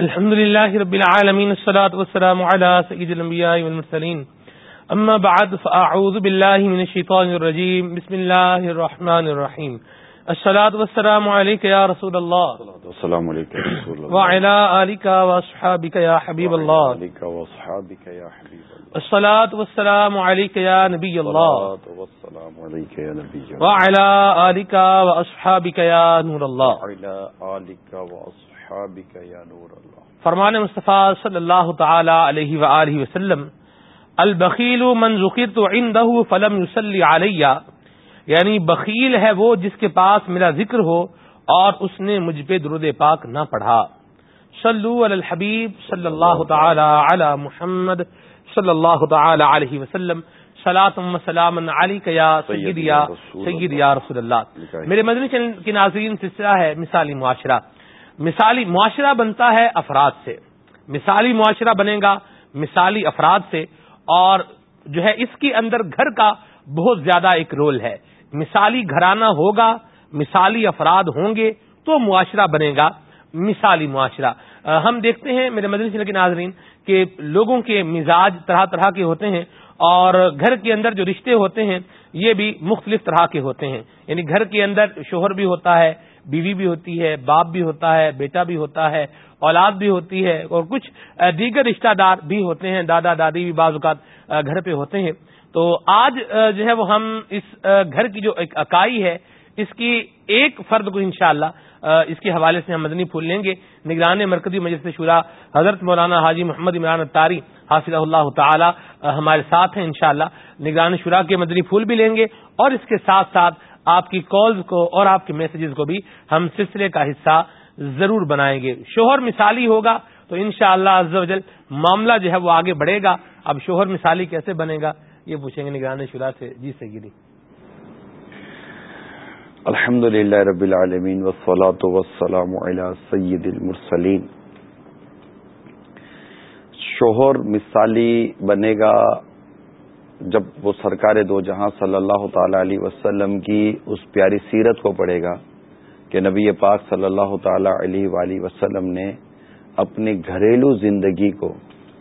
الحمد لله رب العالمين الصلاة والسلام على سيد الأنبياء والمرسلين. أما بعد فأعوذ بالله من الشيطان الرجيم. بسم الله الرحمن الرحيم. الصلاة والسلام عليك يا رسول الله. السلام عليك يا رسول الله. وعلى آلك وأصحابك يا حبيب الله. وعلى آلك وأصحابك يا حبيب الله. الصلاة والسلام عليك يا نبي الله. والسلام عليك يا نبي الله. وعلى آلك وأصحابك يا نور الله. وعلى آلك وأصحابك يا نور الله. فرمان مصطفیٰ صلی اللہ تعالی علیہ وآلہ وسلم البخیل من ذکرت عنده فلم يصلي علیہ یعنی بخیل ہے وہ جس کے پاس میرا ذکر ہو اور اس نے مجھ پہ درود پاک نہ پڑھا۔ صلو علی الحبیب صلی اللہ تعالی علی محمد صلی اللہ تعالی علیہ وسلم سلاۃم سلام علی یا سید یا رسول اللہ۔ میرے مدنی چینل کے ناظرین سلسلہ ہے مثالی معاشرہ۔ مثالی معاشرہ بنتا ہے افراد سے۔ مثالی معاشرہ بنے گا مثالی افراد سے اور جو ہے اس کے اندر گھر کا بہت زیادہ ایک رول ہے۔ مثالی گھرانہ ہوگا، مثالی افراد ہوں گے تو معاشرہ بنے گا مثالی معاشرہ۔ ہم دیکھتے ہیں میرے مدنی سے کے ناظرین کہ لوگوں کے مزاج طرح طرح کے ہوتے ہیں اور گھر کے اندر جو رشتے ہوتے ہیں، یہ بھی مختلف طرح کے ہوتے ہیں۔ یعنی گھر کے اندر شوہر بھی ہوتا ہے بیوی بھی ہوتی ہے، باپ بھی ہوتا ہے، بیٹا بھی ہوتا ہے، اولاد بھی ہوتی ہے اور کچھ دیگر رشتہ دار بھی ہوتے ہیں، دادا، دادی بھی بعض اوقات گھر پہ ہوتے ہیں۔ تو آج جو ہے وہ ہم اس گھر کی جو ایک اکائی ہے، اس کی ایک فرد کو انشاءاللہ اس کے حوالے سے ہم مدنی پھول لیں گے۔ نگران مرکزی مجلس شورا حضرت مولانا حاجی محمد عمران تاری حافظ اللہ تعالی ہمارے ساتھ ہیں انشاءاللہ۔ نگران شورا کے مدنی پھول بھی لیں گے اور اس کے ساتھ ساتھ آپ کی کالز کو اور آپ کے میسجز کو بھی ہم سلسلے کا حصہ ضرور بنائیں گے۔ شوہر مثالی ہوگا تو انشاءاللہ شاء اللہ معاملہ جو ہے وہ آگے بڑھے گا۔ اب شوہر مثالی کیسے بنے گا؟ یہ پوچھیں گے نگران شورا سے جی سے گری الحمد للہ رب العالمین وسلاۃ وسلام علی سید المرسلین۔ شوہر مثالی بنے گا جب وہ سرکار دو جہاں صلی اللہ تعالی علیہ وسلم کی اس پیاری سیرت کو پڑھے گا کہ نبی پاک صلی اللہ تعالی علیہ وآلہ وسلم نے اپنی گھریلو زندگی کو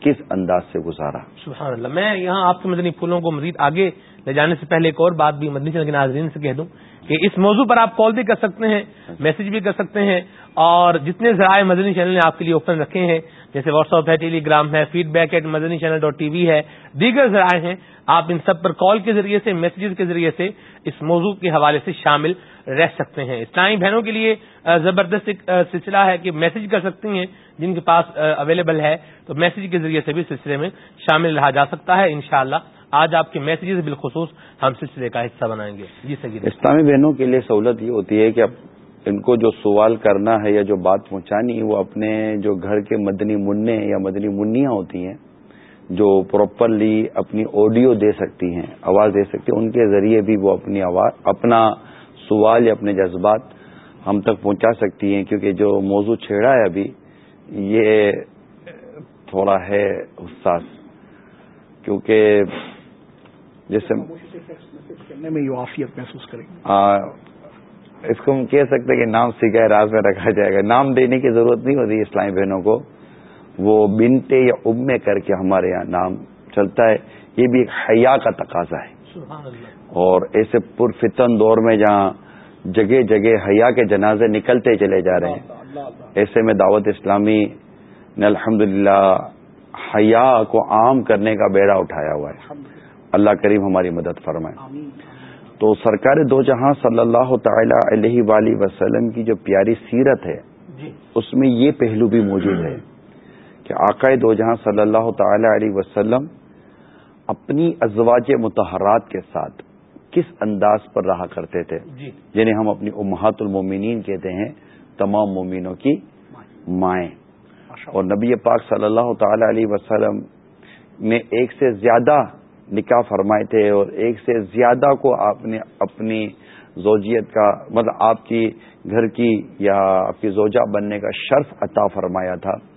کس انداز سے گزارا؟ سبحان اللہ، میں یہاں آپ کے مدنی پھولوں کو مزید آگے لے جانے سے پہلے ایک اور بات بھی مدنی چند کے ناظرین سے کہہ دوں کہ اس موضوع پر آپ کال بھی کر سکتے ہیں، میسج بھی کر سکتے ہیں اور جتنے ذرائع مدنی چینل نے آپ کے لیے اوپن رکھے ہیں، جیسے واٹس ایپ ہے ٹیلی گرام ہے feedback at Madani channel dot TV ہے، دیگر ذرائع ہیں آپ ان سب پر کال کے ذریعے سے میسجز کے ذریعے سے اس موضوع کے حوالے سے شامل رہ سکتے ہیں۔ اسلامی بہنوں کے لیے زبردست سلسلہ ہے کہ میسج کر سکتی ہیں جن کے پاس اویلیبل ہے، تو میسج کے ذریعے سے بھی سلسلے میں شامل رہا جا سکتا ہے۔ انشاءاللہ آج آپ کے میسجز بالخصوص ہم سلسلے کا حصہ بنائیں گے۔ جی سر اسلامی بہنوں کے لیے سہولت یہ ہوتی ہے کہ اب ان کو جو سوال کرنا ہے یا جو بات پہنچانی وہ اپنے جو گھر کے مدنی منع یا مدنی منیاں ہوتی ہیں جو پراپرلی اپنی آڈیو دے سکتی ہیں آواز دے سکتی ہیں ان کے ذریعے بھی وہ اپنی آواز اپنا سوال یا اپنے جذبات ہم تک پہنچا سکتی ہیں کیونکہ جو موضوع چھیڑا ہے ابھی یہ تھوڑا ہے حساس کیونکہ جیسے محسوس کریں اس کو ہم کہہ سکتے کہ نام سکھائے راز میں رکھا جائے گا۔ نام دینے کی ضرورت نہیں ہوتی اسلامی بہنوں کو۔ وہ بنتے یا ابے کر کے ہمارے یہاں نام چلتا ہے یہ بھی ایک حیا کا تقاضا ہے۔ اور ایسے پرفتن دور میں جہاں جگہ جگہ حیا کے جنازے نکلتے چلے جا رہے ہیں۔ ایسے میں دعوت اسلامی نے الحمد حیا کو عام کرنے کا بیڑا اٹھایا ہوا ہے۔ اللہ کریم ہماری مدد فرمائے۔ تو سرکار دو جہاں صلی اللہ تعالی علیہ وآلہ وسلم کی جو پیاری سیرت ہے جی۔ اس میں یہ پہلو بھی موجود ہے۔ کہ آقائے دو جہاں صلی اللہ تعالی علیہ وسلم اپنی ازواج متحرات کے ساتھ کس انداز پر رہا کرتے تھے؟ جی۔ جنہیں ہم اپنی امہات المومنین کہتے ہیں تمام مومنوں کی مائیں۔ اور نبی پاک صلی اللہ تعالی علیہ وسلم نے ایک سے زیادہ نکاح فرمائے تھے اور ایک سے زیادہ کو آپ نے اپنی زوجیت کا مطلب آپ کی گھر کی یا آپ کی زوجہ بننے کا شرف عطا فرمایا تھا۔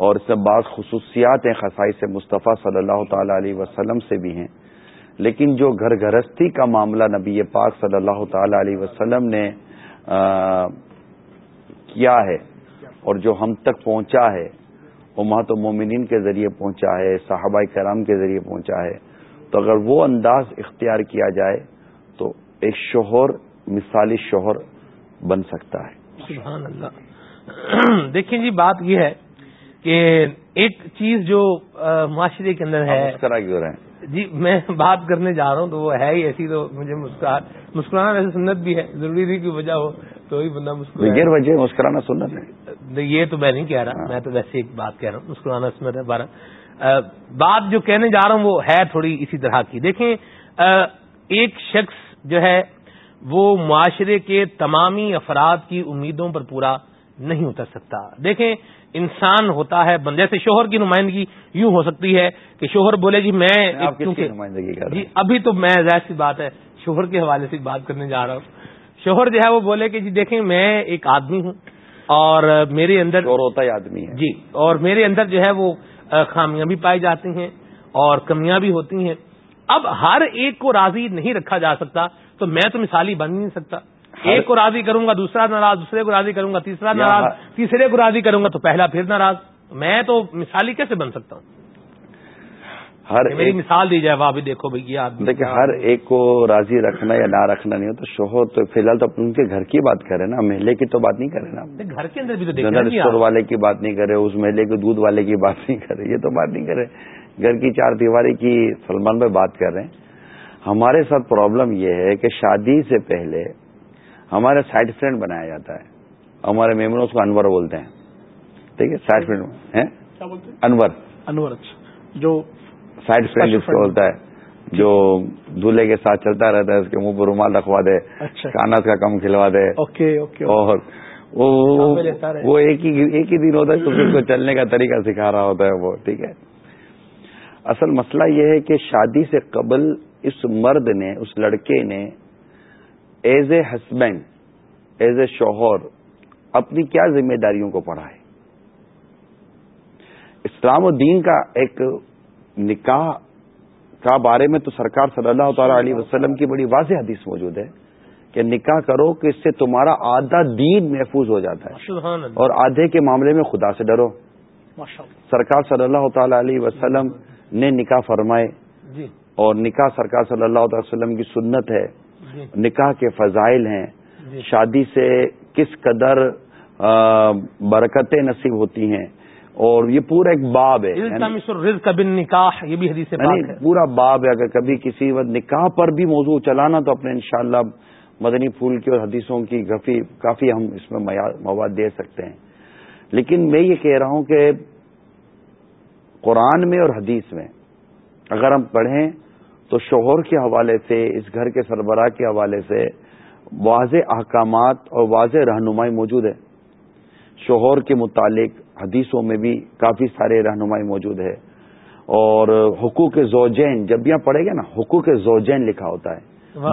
اور اس میں بعض خصوصیات ہیں خسائی سے مصطفیٰ صلی اللہ تعالی علیہ وسلم سے بھی ہیں۔ لیکن جو گھر گرہستی کا معاملہ نبی پاک صلی اللہ تعالی علیہ وسلم نے کیا ہے اور جو ہم تک پہنچا ہے وہ ماہ مومنین کے ذریعے پہنچا ہے، صحابہ کرام کے ذریعے پہنچا ہے، تو اگر وہ انداز اختیار کیا جائے، تو ایک شوہر، مثالی شوہر بن سکتا ہے۔ سبحان اللہ۔ دیکھیں جی بات یہ ہے کہ ایک چیز جو معاشرے کے اندر ہے۔ مسکرا جی میں بات کرنے جا رہا ہوں تو وہ ہے ہی ایسی تو مجھے مسکرانا ویسے سنت بھی ہے ضروری نہیں کہ وجہ ہو تو ہی بندہ مسکرا وجہ مسکرانا سنت ہے۔ یہ تو میں نہیں کہہ رہا میں تو ویسے ایک بات کہہ رہا ہوں مسکرانا سنت ہے بارہ۔ بات جو کہنے جا رہا ہوں وہ ہے تھوڑی اسی طرح کی۔ دیکھیں ایک شخص جو ہے وہ معاشرے کے تمامی افراد کی امیدوں پر پورا نہیں اتر سکتا۔ دیکھیں انسان ہوتا ہے جیسے شوہر کی نمائندگی یوں ہو سکتی ہے کہ شوہر بولے جی میں نمائندگی جی ابھی تو میں ظاہر سی بات ہے شوہر کے حوالے سے بات کرنے جا رہا ہوں۔ شوہر جو ہے وہ بولے کہ جی دیکھیں میں ایک آدمی ہوں اور میرے اندر اور ہوتا ہے آدمی ہے۔ جی اور میرے اندر جو ہے وہ خامیاں بھی پائی جاتی ہیں اور کمیاں بھی ہوتی ہیں۔ اب ہر ایک کو راضی نہیں رکھا جا سکتا تو میں تو مثالی بن نہیں سکتا۔ ایک کو راضی کروں گا دوسرا ناراض دوسرے کو راضی کروں گا تیسرا ناراض تیسرے کو راضی کروں گا تو پہلا پھر ناراض۔ میں تو مثالی کیسے بن سکتا ہوں؟ ہر میری مثال دی جائے وہاں بھی دیکھو بھائی دیکھیں ہر ایک کو راضی رکھنا یا نہ رکھنا نہیں ہو تو شوہر تو فی الحال تو ان کے گھر کی بات کرے نا محلے کی تو بات نہیں کرے نا۔ گھر کے اندر بھی تو جنرل اسٹور والے کی بات نہیں کرے اس محلے کے دودھ والے کی بات نہیں کرے یہ تو بات نہیں کرے۔ گھر کی چار دیواری کی سلمان میں بات کر رہے ہیں۔ ہمارے ساتھ پرابلم یہ ہے کہ شادی سے پہلے ہمارا سائڈ فرینڈ بنایا جاتا ہے۔ ہمارے ممبر اس کو انور بولتے ہیں۔ ٹھیک ہے؟ سائڈ فرینڈ انور۔ انور اچھا۔ جو سائڈ فرینڈ جس کو بولتا ہے۔ جو دلہے کے ساتھ چلتا رہتا ہے اس کے منہ پر رومال رکھوا دے۔ اچھا۔ کانت کا کم کھلوا دے۔ اور وہ ایک ہی دن ہوتا ہے اس کو چلنے کا طریقہ سکھا رہا ہوتا ہے وہ ٹھیک ہے؟ اصل مسئلہ یہ ہے کہ شادی سے قبل اس مرد نے اس لڑکے نے as a husband as a شوہر اپنی کیا ذمہ داریوں کو پڑھا ہے اسلام الدین کا ایک نکاح کا بارے میں تو سرکار صلی اللہ تعالی علیہ وسلم کی بڑی واضح حدیث موجود ہے کہ نکاح کرو کہ اس سے تمہارا آدھا دین محفوظ ہو جاتا ہے۔ اور آدھے کے معاملے میں خدا سے ڈرو۔ سرکار صلی اللہ تعالی علیہ وسلم نے نکاح فرمائے۔ جی۔ اور نکاح سرکار صلی اللہ تعالی وسلم کی سنت ہے۔ نکاح کے فضائل ہیں۔ جی۔ شادی سے کس قدر برکتیں نصیب ہوتی ہیں۔ اور یہ پورا ایک باب ہے یعنی نکاح یہ بھی حدیث یعنی پورا باب ہے اگر کبھی کسی وقت نکاح پر بھی موضوع چلانا تو اپنے انشاءاللہ مدنی پھول کی اور حدیثوں کی کافی ہم اس میں مواد دے سکتے ہیں۔ لیکن میں یہ کہہ رہا ہوں کہ قرآن میں اور حدیث میں اگر ہم پڑھیں تو شوہر کے حوالے سے اس گھر کے سربراہ کے حوالے سے واضح احکامات اور واضح رہنمائی موجود ہے۔ شوہر کے متعلق حدیثوں میں بھی کافی سارے رہنمائی موجود ہے۔ اور حقوق زوجین جب یہاں پڑھے گا نا حقوق زوجین لکھا ہوتا ہے۔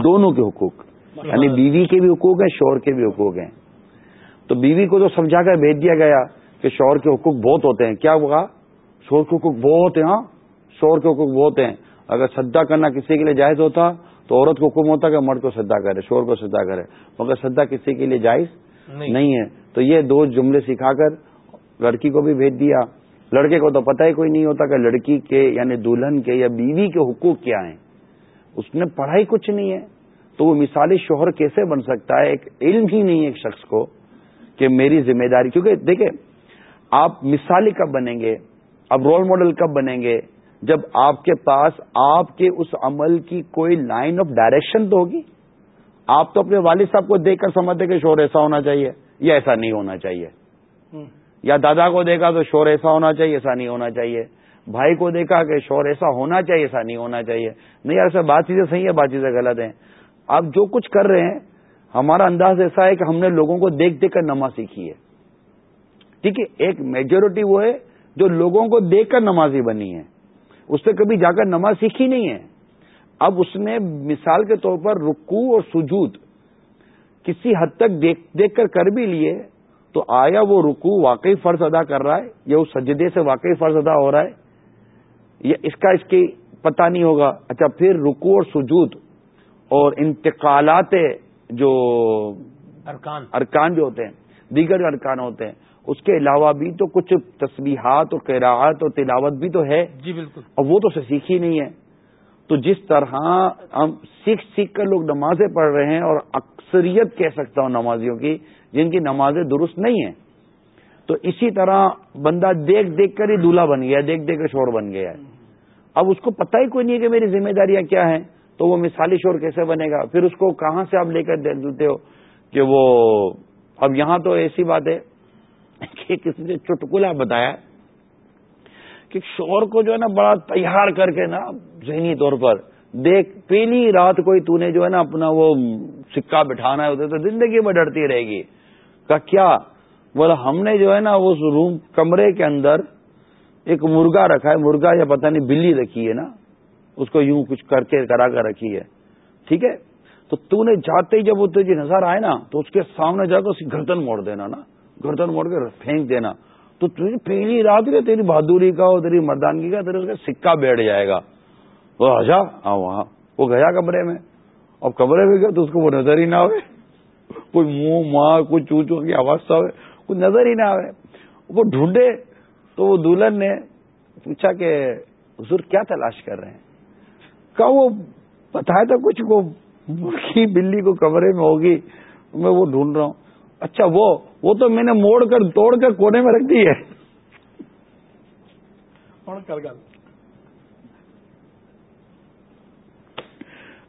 دونوں کے حقوق۔ یعنی بیوی کے بھی حقوق ہیں شوہر کے بھی حقوق ہیں۔ تو بیوی کو تو سمجھا کر بھیج دیا گیا کہ شوہر کے حقوق بہت ہوتے ہیں۔ کیا ہوگا شوہر کے حقوق بہت ہیں ہاں؟ شوہر کے حقوق بہت ہیں۔ اگر سدا کرنا کسی کے لیے جائز ہوتا تو عورت کو حکم ہوتا کہ مرد کو سدا کرے شور کو سدا کرے مگر سدا کسی کے لیے جائز نہیں۔ ہے۔ تو یہ دو جملے سکھا کر لڑکی کو بھی بھیج دیا۔ لڑکے کو تو پتہ ہی کوئی نہیں ہوتا کہ لڑکی کے یعنی دلہن کے یا بیوی کے حقوق کیا ہیں۔ اس نے پڑھائی کچھ نہیں ہے۔ تو وہ مثالی شوہر کیسے بن سکتا ہے؟ ایک علم ہی نہیں ہے ایک شخص کو کہ میری ذمہ داری کیونکہ دیکھیں آپ مثالی کب بنیں گے؟ اب رول ماڈل کب بنیں گے؟ جب آپ کے پاس آپ کے اس عمل کی کوئی لائن آف ڈائریکشن تو ہوگی؟ آپ تو اپنے والد صاحب کو دیکھ کر سمجھتے کہ شور ایسا ہونا چاہیے یا ایسا نہیں ہونا چاہیے۔ یا دادا کو دیکھا تو شور ایسا ہونا چاہیے ایسا نہیں ہونا چاہیے۔ بھائی کو دیکھا کہ شور ایسا ہونا چاہیے ایسا نہیں ہونا چاہیے۔ نہیں ایسا بات چیزیں صحیح ہے بات چیزیں غلط ہیں۔ آپ جو کچھ کر رہے ہیں ہمارا انداز ایسا ہے کہ ہم نے لوگوں کو دیکھ دیکھ کر نماز سیکھی ہے۔ ٹھیک ہے ایک میجورٹی وہ ہے جو لوگوں کو دیکھ کر نمازی بنی ہے اس نے کبھی جا کر نماز سیکھی نہیں ہے۔ اب اس نے مثال کے طور پر رکو اور سجود کسی حد تک دیکھ دیکھ کر کر بھی لیے تو آیا وہ رکو واقعی فرض ادا کر رہا ہے یا اس سجدے سے واقعی فرض ادا ہو رہا ہے یا اس کا اس کی پتہ نہیں ہوگا۔ اچھا پھر رکو اور سجود اور انتقالات جو ارکان۔ ارکان جو ہوتے ہیں دیگر ارکان ہوتے ہیں اس کے علاوہ بھی تو کچھ تصویحات اور قراعت اور تلاوت بھی تو ہے۔ جی بالکل۔ اور وہ تو سیکھی نہیں ہے۔ تو جس طرح ہم سیکھ سیکھ کر لوگ نمازیں پڑھ رہے ہیں اور اکثریت کہہ سکتا ہوں نمازیوں کی جن کی نمازیں درست نہیں ہیں۔ تو اسی طرح بندہ دیکھ دیکھ کر ہی دلہا بن گیا دیکھ دیکھ کر شور بن گیا ہے۔ اب اس کو پتہ ہی کوئی نہیں ہے کہ میری ذمہ داریاں کیا ہیں۔ تو وہ مثالی شور کیسے بنے گا؟ پھر اس کو کہاں سے آپ لے کر دیتے ہو کہ وہ اب یہاں تو ایسی بات ہے۔ کہ کسی نے چٹکلا بتایا کہ شور کو جو ہے نا بڑا تیار کر کے نا ذہنی طور پر دیکھ، پہلی رات کوئی تو نے جو ہے نا اپنا وہ سکہ بٹھانا ہے، ادھر تو زندگی میں ڈرتی رہے گی۔ کہ کیا؟ بولا، ہم نے جو ہے نا اس روم، کمرے کے اندر ایک مرغا رکھا ہے، مرغا یا پتہ نہیں بلی رکھی ہے نا، اس کو یوں کچھ کر کے کرا کر رکھی ہے۔ ٹھیک ہے؟ تو تو نے جاتے ہی جب وہ تجھے نظر آئے نا، تو اس کے سامنے جا کر گردن موڑ دینا نا۔ گردن موڑ کے پھینک دینا۔ تو تجھے پہلی رات کے تیری بہادری کا اور تیری مردانگی کا تیرے اس کا سکہ بیٹھ جائے گا۔ وہ آجا ہاں وہاں۔ وہ گیا کمرے میں۔ اب کمرے میں گیا تو اس کو وہ نظر ہی نہ ہوئے کوئی منہ، ماں، کوئی چو کی آواز ہوئے۔ کوئی نظر ہی نہ آئے وہ ڈھونڈے تو وہ دلہن نے پوچھا کہ حضور کیا تلاش کر رہے ہیں؟ کہ وہ بتایا تھا کچھ کو مرغی بلی کو کمرے میں ہوگی، میں وہ ڈھونڈ رہا ہوں۔ اچھا وہ وہ تو میں نے موڑ کر توڑ کر کونے میں رکھ دی ہے۔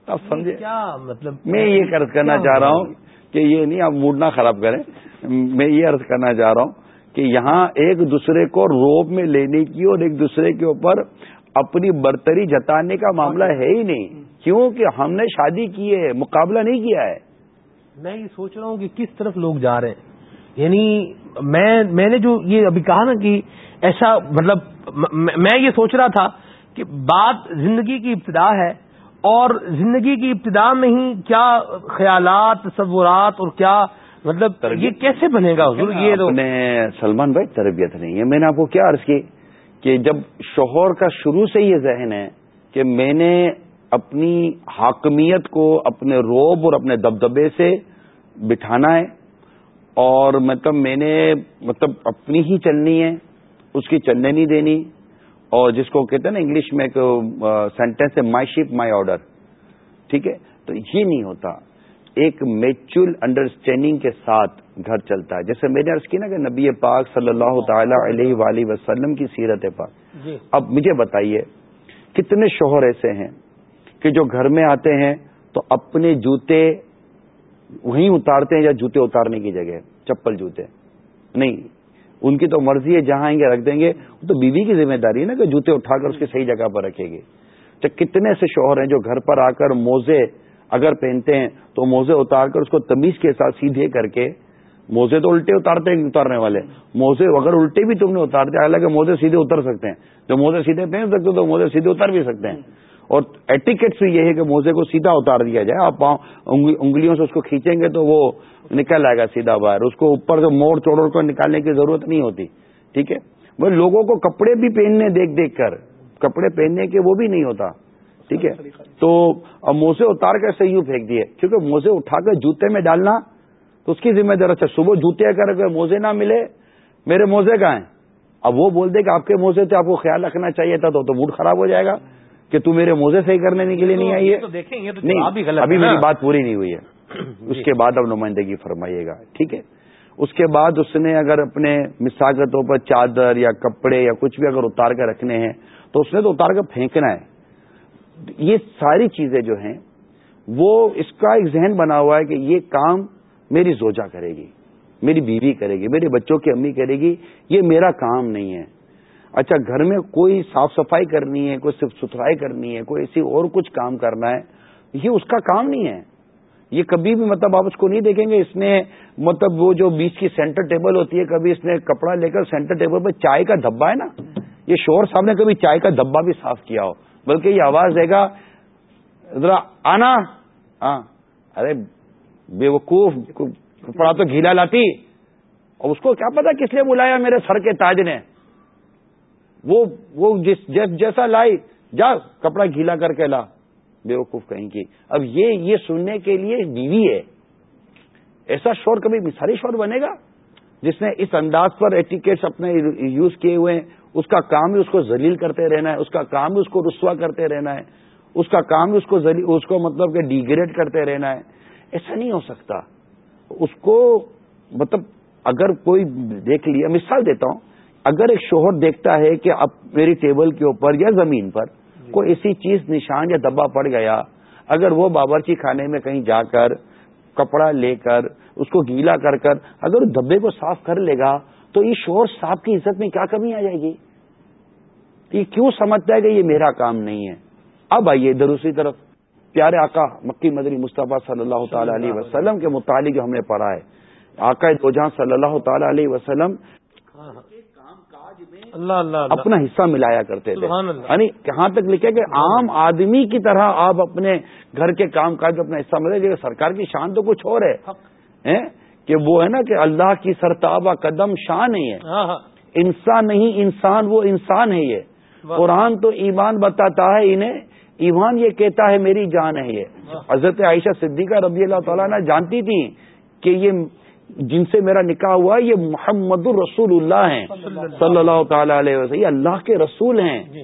آپ سمجھے؟ کیا مطلب میں یہ عرض کرنا چاہ رہا ہوں کہ یہ نہیں آپ موڈ نہ خراب کریں۔ میں یہ عرض کرنا چاہ رہا ہوں کہ یہاں ایک دوسرے کو روپ میں لینے کی اور ایک دوسرے کے اوپر اپنی برتری جتانے کا معاملہ ہے ہی نہیں۔ کیونکہ ہم نے شادی کی ہے مقابلہ نہیں کیا ہے۔ میں یہ سوچ رہا ہوں کہ کس طرف لوگ جا رہے ہیں؟ یعنی میں میں نے جو یہ ابھی کہا نا کہ ایسا مطلب میں یہ سوچ رہا تھا کہ بات زندگی کی ابتدا ہے اور زندگی کی ابتدا میں ہی کیا خیالات تصورات اور کیا مطلب یہ کیسے بنے گا حضور؟ یہ سلمان بھائی تربیت نہیں ہے۔ میں نے آپ کو کیا عرض کی کہ جب شوہر کا شروع سے یہ ذہن ہے کہ میں نے اپنی حاکمیت کو اپنے روب اور اپنے دبدبے سے بٹھانا ہے اور مطلب میں نے مطلب اپنی ہی چلنی ہے اس کی چلنے نہیں دینی۔ اور جس کو کہتے ہیں نا انگلش میں ایک سینٹینس ہے مائی شپ مائی آرڈر ٹھیک ہے؟ تو یہ نہیں ہوتا۔ ایک میچل انڈرسٹینڈنگ کے ساتھ گھر چلتا ہے۔ جیسے میں نے عرض کی نا کہ نبی پاک صلی اللہ تعالی علیہ وآلہ وسلم کی سیرت پاک۔ جی۔ اب مجھے بتائیے کتنے شوہر ایسے ہیں کہ جو گھر میں آتے ہیں تو اپنے جوتے وہیں اتارتے ہیں یا جوتے اتارنے کی جگہ، چپل جوتے۔ نہیں، ان کی تو مرضی ہے، جہاں آئیں گے، رکھ دیں گے۔ تو بیوی کی ذمہ داری ہے نا کہ جوتے اٹھا کر اس کی صحیح جگہ پر رکھے گی۔ تو کتنے سے شوہر ہیں جو گھر پر آ کر موزے اگر پہنتے ہیں تو موزے اتار کر اس کو تمیز کے ساتھ سیدھے کر کے موزے تو الٹے اتارتے ہیں اتارنے والے۔ موزے اگر الٹے بھی تم نے اتار دیا، حالانکہ موزے سیدھے اتر سکتے ہیں۔ جو موزے سیدھے پہن سکتے تو موزے سیدھے اتر بھی سکتے ہیں۔ اور ایٹیکیٹ سے یہ ہے کہ موزے کو سیدھا اتار دیا جائے۔ آپ انگلیوں سے اس کو کھینچیں گے تو وہ نکل آئے گا سیدھا باہر۔ اس کو اوپر سے موڑ چوڑ کر نکالنے کی ضرورت نہیں ہوتی۔ ٹھیک ہے؟ وہ لوگوں کو کپڑے بھی پہننے دیکھ دیکھ کر، کپڑے پہننے کے وہ بھی نہیں ہوتا۔ ٹھیک ہے؟ تو اب موزے اتار کر صحیح پھینک دیے۔ کیونکہ موزے اٹھا کر جوتے میں ڈالنا تو اس کی ذمہ دار۔ اچھا صبح جوتے کر کے موزے نہ ملے، میرے موزے کا ہیں؟ اب وہ بول دے کہ آپ کے موزے تھے، آپ کو خیال رکھنا چاہیے تھا تو موڈ خراب ہو جائے گا۔ کہ تو میرے موزے صحیح کرنے کے لیے نہیں آئی ہے؟ نہیں ابھی میری بات پوری نہیں ہوئی ہے۔ اس کے بعد اب نمائندگی فرمائیے گا ٹھیک ہے؟ اس کے بعد اس نے اگر اپنے مساگتوں پر چادر یا کپڑے یا کچھ بھی اگر اتار کر رکھنے ہیں تو اس نے تو اتار کر پھینکنا ہے۔ یہ ساری چیزیں جو ہیں وہ اس کا ایک ذہن بنا ہوا ہے کہ یہ کام میری زوجہ کرے گی میری بیوی کرے گی میرے بچوں کی امی کرے گی یہ میرا کام نہیں ہے۔ اچھا گھر میں کوئی صاف صفائی کرنی ہے، کوئی صرف ستھرائی کرنی ہے، کوئی ایسی اور کچھ کام کرنا ہے، یہ اس کا کام نہیں ہے۔ یہ کبھی بھی مطلب آپ اس کو نہیں دیکھیں گے۔ اس نے مطلب وہ جو بیچ کی سینٹر ٹیبل ہوتی ہے، کبھی اس نے کپڑا لے کر سینٹر ٹیبل پہ چائے کا دھبا ہے نا؟ یہ شور صاحب نے کبھی چائے کا دھبا بھی صاف کیا ہو۔ بلکہ یہ آواز دے گا، ذرا آنا۔ ہاں۔ ارے بے وقوف کپڑا تو گھیلا لاتی۔ اور اس کو کیا پتا کس لیے بلایا میرے سر کے تاج نے؟ وہ وہ جس جیسا لائی، جا کپڑا گیلا کر کے لا۔ بے وقوف کہیں کی۔ اب یہ یہ سننے کے لیے بیوی ہے۔ ایسا شور کبھی مثالی شور بنے گا۔ جس نے اس انداز پر ایٹیکیٹس اپنے یوز کیے ہوئے ہیں۔ اس کا کام ہی اس کو ذلیل کرتے رہنا ہے۔ اس کا کام ہی اس کو رسوا کرتے رہنا ہے۔ اس کا کام اس کو اس کو مطلب کہ ڈیگریڈ کرتے رہنا ہے۔ ایسا نہیں ہو سکتا۔ اس کو مطلب اگر کوئی دیکھ لیا، مثال دیتا ہوں۔ اگر ایک شوہر دیکھتا ہے کہ اب میری ٹیبل کے اوپر یا زمین پر کوئی ایسی چیز نشان یا دبا پڑ گیا اگر وہ باورچی خانے میں کہیں جا کر کپڑا لے کر اس کو گیلا کر کر اگر اس دبے کو صاف کر لے گا تو یہ شوہر صاحب کی عزت میں کیا کمی آ جائے گی؟ یہ کیوں سمجھتا ہے کہ یہ میرا کام نہیں ہے؟ اب آئیے دوسری طرف۔ پیارے آقا مکی مدری مصطفیٰ صلی اللہ تعالی علیہ وسلم کے متعلق ہم نے پڑھا ہے۔ آقا دو جہاں صلی اللہ تعالی علیہ وسلم۔ اللہ اللہ اپنا حصہ ملایا کرتے تھے۔ یعنی کہاں تک لکھے کہ عام آدمی کی طرح آپ اپنے گھر کے کام کاج میں اپنا حصہ ملے سرکار کی شان تو کچھ اور ہے۔ کہ وہ ہے نا کہ اللہ کی سرتابہ قدم شان ہے یہ۔ ہاں، ہاں۔ انسان نہیں انسان وہ انسان ہے یہ۔ قرآن تو ایمان بتاتا ہے انہیں ایمان یہ کہتا ہے میری جان ہے یہ۔ حضرت عائشہ صدیقہ رضی اللہ تعالیٰ نے جانتی تھی کہ یہ جن سے میرا نکاح ہوا یہ محمد الرسول اللہ ہیں۔ صلی اللہ تعالی علیہ وسلم یہ اللہ کے رسول ہیں۔ جی،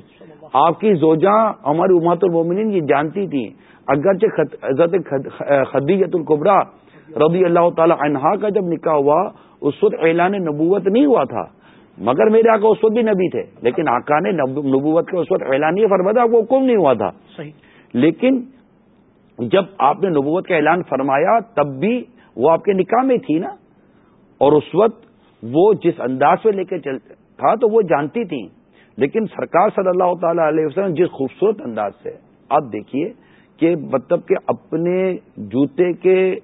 آپ کی زوجہ ہماری امات المومنین یہ جانتی تھی۔ اگرچہ حضرت خدیجت القبرا رضی اللہ تعالی عنہا کا جب نکاح ہوا اس وقت اعلان نبوت نہیں ہوا تھا۔ مگر میرے آقا اس وقت بھی نبی تھے۔ لیکن آقا نے نبوت کا اس وقت اعلان یہ فرمایا کو حکم نہیں ہوا تھا۔ لیکن جب آپ نے نبوت کا اعلان فرمایا تب بھی وہ آپ کے نکاح میں تھی نا؟ اور اس وقت وہ جس انداز میں لے کے چل تھا تو وہ جانتی تھی لیکن سرکار صلی اللہ تعالی علیہ وسلم جس خوبصورت انداز سے آپ دیکھیے کہ مطلب کہ اپنے جوتے کے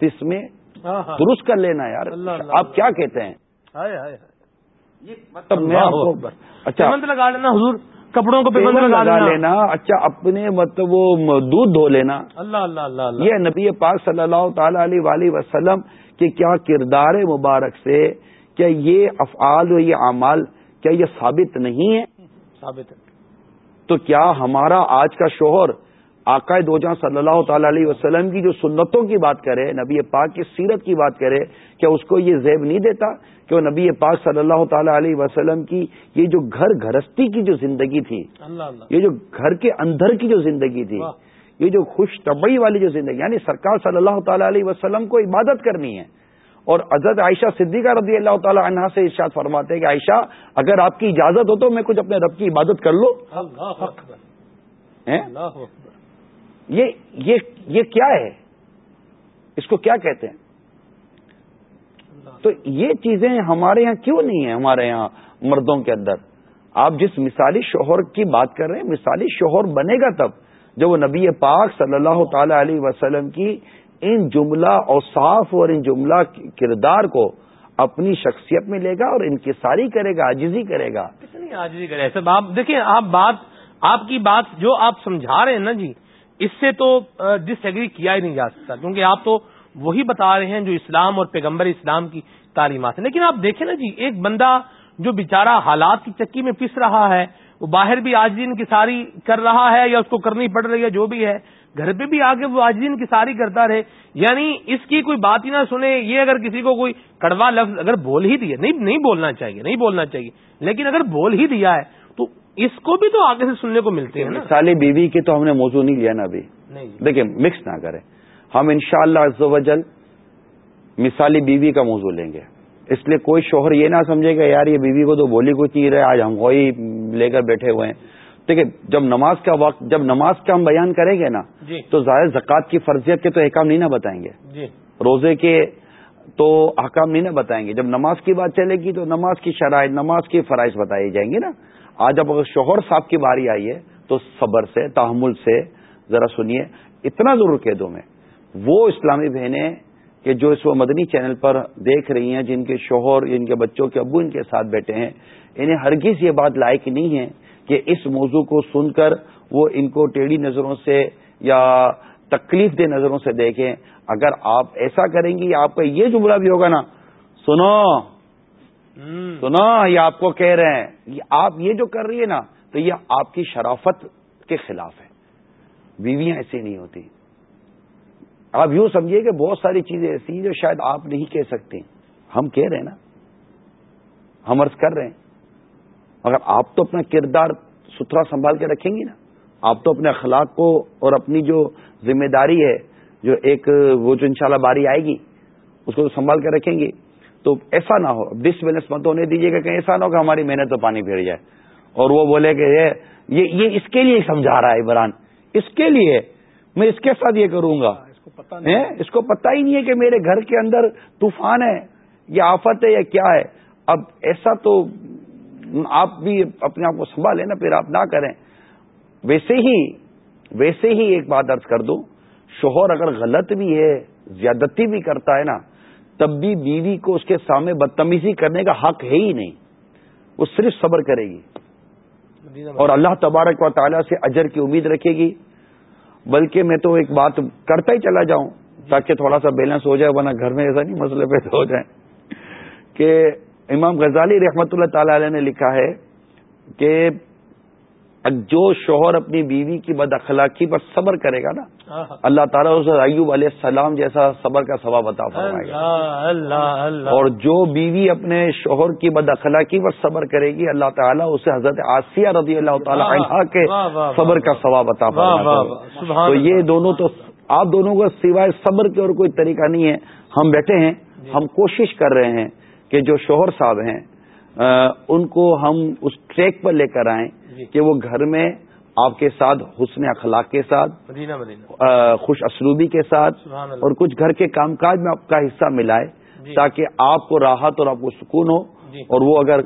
تس میں ہاں، ہاں۔ درست کر لینا یار آپ کیا کہتے ہیں؟ مطلب اچھا۔ لگا لینا حضور۔ کپڑوں کو لگا لینا۔ اچھا اپنے مطلب وہ دودھ دھو لینا۔ اللہ اللہ اللہ یہ نبی پاک صلی اللہ تعالی علیہ وسلم کے کیا کردار مبارک سے کیا یہ افعال و یہ اعمال کیا یہ ثابت نہیں ہے ثابت تو کیا ہمارا آج کا شوہر آقائد دو جہاں صلی اللہ تعالی علیہ وسلم کی جو سنتوں کی بات کرے نبی پاک کی سیرت کی بات کرے کیا اس کو یہ زیب نہیں دیتا کہ وہ نبی پاک صلی اللہ تعالی علیہ وسلم کی یہ جو گھر گھرستی کی جو زندگی تھی یہ جو گھر کے اندر کی جو زندگی تھی یہ جو خوش طبعی والی جو زندگی یعنی سرکار صلی اللہ تعالی علیہ وسلم کو عبادت کرنی ہے۔ اور حضرت عائشہ صدیقہ رضی اللہ تعالی عنہ سے ارشاد فرماتے ہیں کہ عائشہ اگر آپ کی اجازت ہو تو میں کچھ اپنے رب کی عبادت کر لو یہ یہ کیا ہے؟ اس کو کیا کہتے ہیں؟ تو یہ چیزیں ہمارے یہاں کیوں نہیں ہیں ہمارے یہاں مردوں کے اندر؟ آپ جس مثالی شوہر کی بات کر رہے ہیں، مثالی شوہر بنے گا تب جب وہ نبی پاک صلی اللہ تعالی علیہ وسلم کی ان جملہ اوصاف اور ان جملہ کردار کو اپنی شخصیت میں لے گا اور انکساری کرے گا آجزی کرے گا۔ کتنی آجزی کرے؟ آپ دیکھیں، آپ بات، آپ کی بات جو آپ سمجھا رہے ہیں نا جی اس سے تو ڈس ایگری کیا ہی نہیں جا سکتا، کیونکہ آپ تو وہی بتا رہے ہیں جو اسلام اور پیغمبر اسلام کی تعلیمات ہیں۔ لیکن آپ دیکھیں نا جی ایک بندہ جو بےچارا حالات کی چکی میں پس رہا ہے، وہ باہر بھی آج دن کی ساری کر رہا ہے یا اس کو کرنی پڑ رہی ہے، جو بھی ہے، گھر پہ بھی آگے وہ آج دن کی ساری کرتا رہے یعنی اس کی کوئی بات ہی نہ سنے، یہ اگر کسی کو کوئی کڑوا لفظ اگر بول ہی دیا، نہیں نہیں بولنا چاہیے، نہیں بولنا چاہیے، لیکن اگر بول ہی دیا ہے اس کو بھی تو آگے سے سننے کو ملتے ہیں مثالی بیوی کے تو ہم نے موضوع نہیں لیا نا ابھی۔ دیکھیں مکس نہ کریں۔ ہم انشاءاللہ شاء اللہ مثالی بیوی کا موضوع لیں گے۔ اس لیے کوئی شوہر یہ نہ سمجھے گا یار یہ بیوی کو تو بولی کو چیز رہے آج ہم وہی لے کر بیٹھے ہوئے ہیں۔ دیکھیں جب نماز کا وقت جب نماز کا ہم بیان کریں گے نا جی۔ تو ظاہر زکوٰۃ کی فرضیت کے تو احکام نہیں نہ بتائیں گے۔ جی۔ روزے کے تو احکام نہیں نہ بتائیں گے۔ جب نماز کی بات چلے گی تو نماز کی شرائط نماز کی فرائض بتائی جائیں گے نا۔ آج اب اگر شوہر صاحب کی باری آئی ہے تو صبر سے، تحمل سے ذرا سنیے، اتنا ضرور کہہ دوں میں، وہ اسلامی بہنیں کہ جو اس وہ مدنی چینل پر دیکھ رہی ہیں، جن کے شوہر، جن کے بچوں کے ابو ان کے ساتھ بیٹھے ہیں، انہیں ہرگز یہ بات لائق نہیں ہے کہ اس موضوع کو سن کر وہ ان کو ٹیڑھی نظروں سے یا تکلیف دہ نظروں سے دیکھیں۔ اگر آپ ایسا کریں گی، آپ کا یہ جملہ بھی ہوگا نا، سنو۔ سنو یہ آپ کو کہہ رہے ہیں آپ یہ جو کر رہی ہے نا، تو یہ آپ کی شرافت کے خلاف ہے۔ بیویاں ایسی نہیں ہوتی۔ آپ یوں سمجھیے کہ بہت ساری چیزیں ایسی ہیں جو شاید آپ نہیں کہہ سکتے ہم کہہ رہے ہیں نا۔ ہم عرض کر رہے ہیں۔ مگر آپ تو اپنا کردار ستھرا سنبھال کے رکھیں گی نا۔ آپ تو اپنے اخلاق کو اور اپنی جو ذمہ داری ہے، جو ایک وہ جو انشاءاللہ باری آئے گی، اس کو سنبھال کے رکھیں گی تو ایسا نہ ہو. ڈس بیلنس مت ہونے دیجیے گا کہ ایسا نہ ہو کہ ہماری محنت تو پانی پھر جائے. اور وہ بولے کہ یہ یہ اس کے لیے سمجھا رہا ہے عمران. اس کے لیے. میں اس کے ساتھ یہ کروں گا. اس کو پتا ہی نہیں ہے کہ میرے گھر کے اندر طوفان ہے یا آفت ہے یا کیا ہے. اب ایسا تو آپ بھی اپنے آپ کو سنبھالیں نا پھر آپ نہ کریں. ویسے ہی ویسے ہی ایک بات ارض کر دوں. شوہر اگر غلط بھی ہے زیادتی بھی کرتا ہے نا تب بھی بیوی کو اس کے سامنے بدتمیزی کرنے کا حق ہے ہی نہیں۔ وہ صرف صبر کرے گی۔ اور اللہ تبارک و تعالیٰ سے اجر کی امید رکھے گی۔ بلکہ میں تو ایک بات کرتا ہی چلا جاؤں تاکہ تھوڑا سا بیلنس ہو جائے ورنہ گھر میں ایسا نہیں مسئلے پیدا ہو جائیں۔ کہ امام غزالی رحمت اللہ تعالی علیہ نے لکھا ہے کہ جو شوہر اپنی بیوی کی بد اخلاقی پر صبر کرے گا نا اللہ تعالیٰ اسے ایوب علیہ السلام جیسا صبر کا ثواب عطا فرمائے گا۔ اور جو بیوی اپنے شوہر کی بد اخلاقی پر صبر کرے گی اللہ تعالیٰ اسے حضرت آسیہ رضی اللہ تعالیٰ عنہ کے صبر کا ثواب عطا فرمائے گا۔ تو یہ دونوں تو آپ دونوں کا سوائے صبر کے اور کوئی طریقہ نہیں ہے۔ ہم بیٹھے ہیں جی۔ ہم کوشش کر رہے ہیں کہ جو شوہر صاحب ہیں ان کو ہم اس ٹریک پر لے کر آئیں جی۔ کہ وہ گھر میں آپ کے ساتھ حسن اخلاق کے ساتھ مدینہ مدینہ خوش اسلوبی کے ساتھ اور کچھ گھر کے کام کاج میں آپ کا حصہ ملائے جی۔ تاکہ آپ کو راحت اور آپ کو سکون ہو جی۔ اور وہ اگر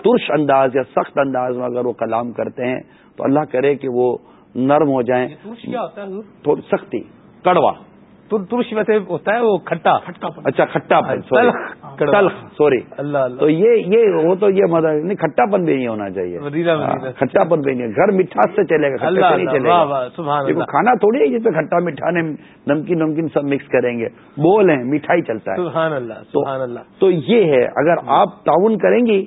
ترش انداز یا سخت انداز میں اگر وہ کلام کرتے ہیں تو اللہ کرے کہ وہ نرم ہو جائیں تھوڑی سختی کڑوا ترش میں سے ہوتا ہے وہ کھٹا. اچھا کھٹا پن. سوری. اللہ تو یہ یہ وہ تو یہ مدد نہیں کھٹا پن بھی نہیں ہونا چاہیے. ہاں، کھٹا پن بھی نہیں گھر مٹھاس سے چلے گا نہیں چلے گا. کھانا تھوڑی ہے جس میں کھٹا میٹھا نے نمکین نمکین سب مکس کریں گے. بول ہیں مٹھائی چلتا ہے. سبحان اللہ سبحان اللہ. تو یہ ہے اگر آپ تعاون کریں گی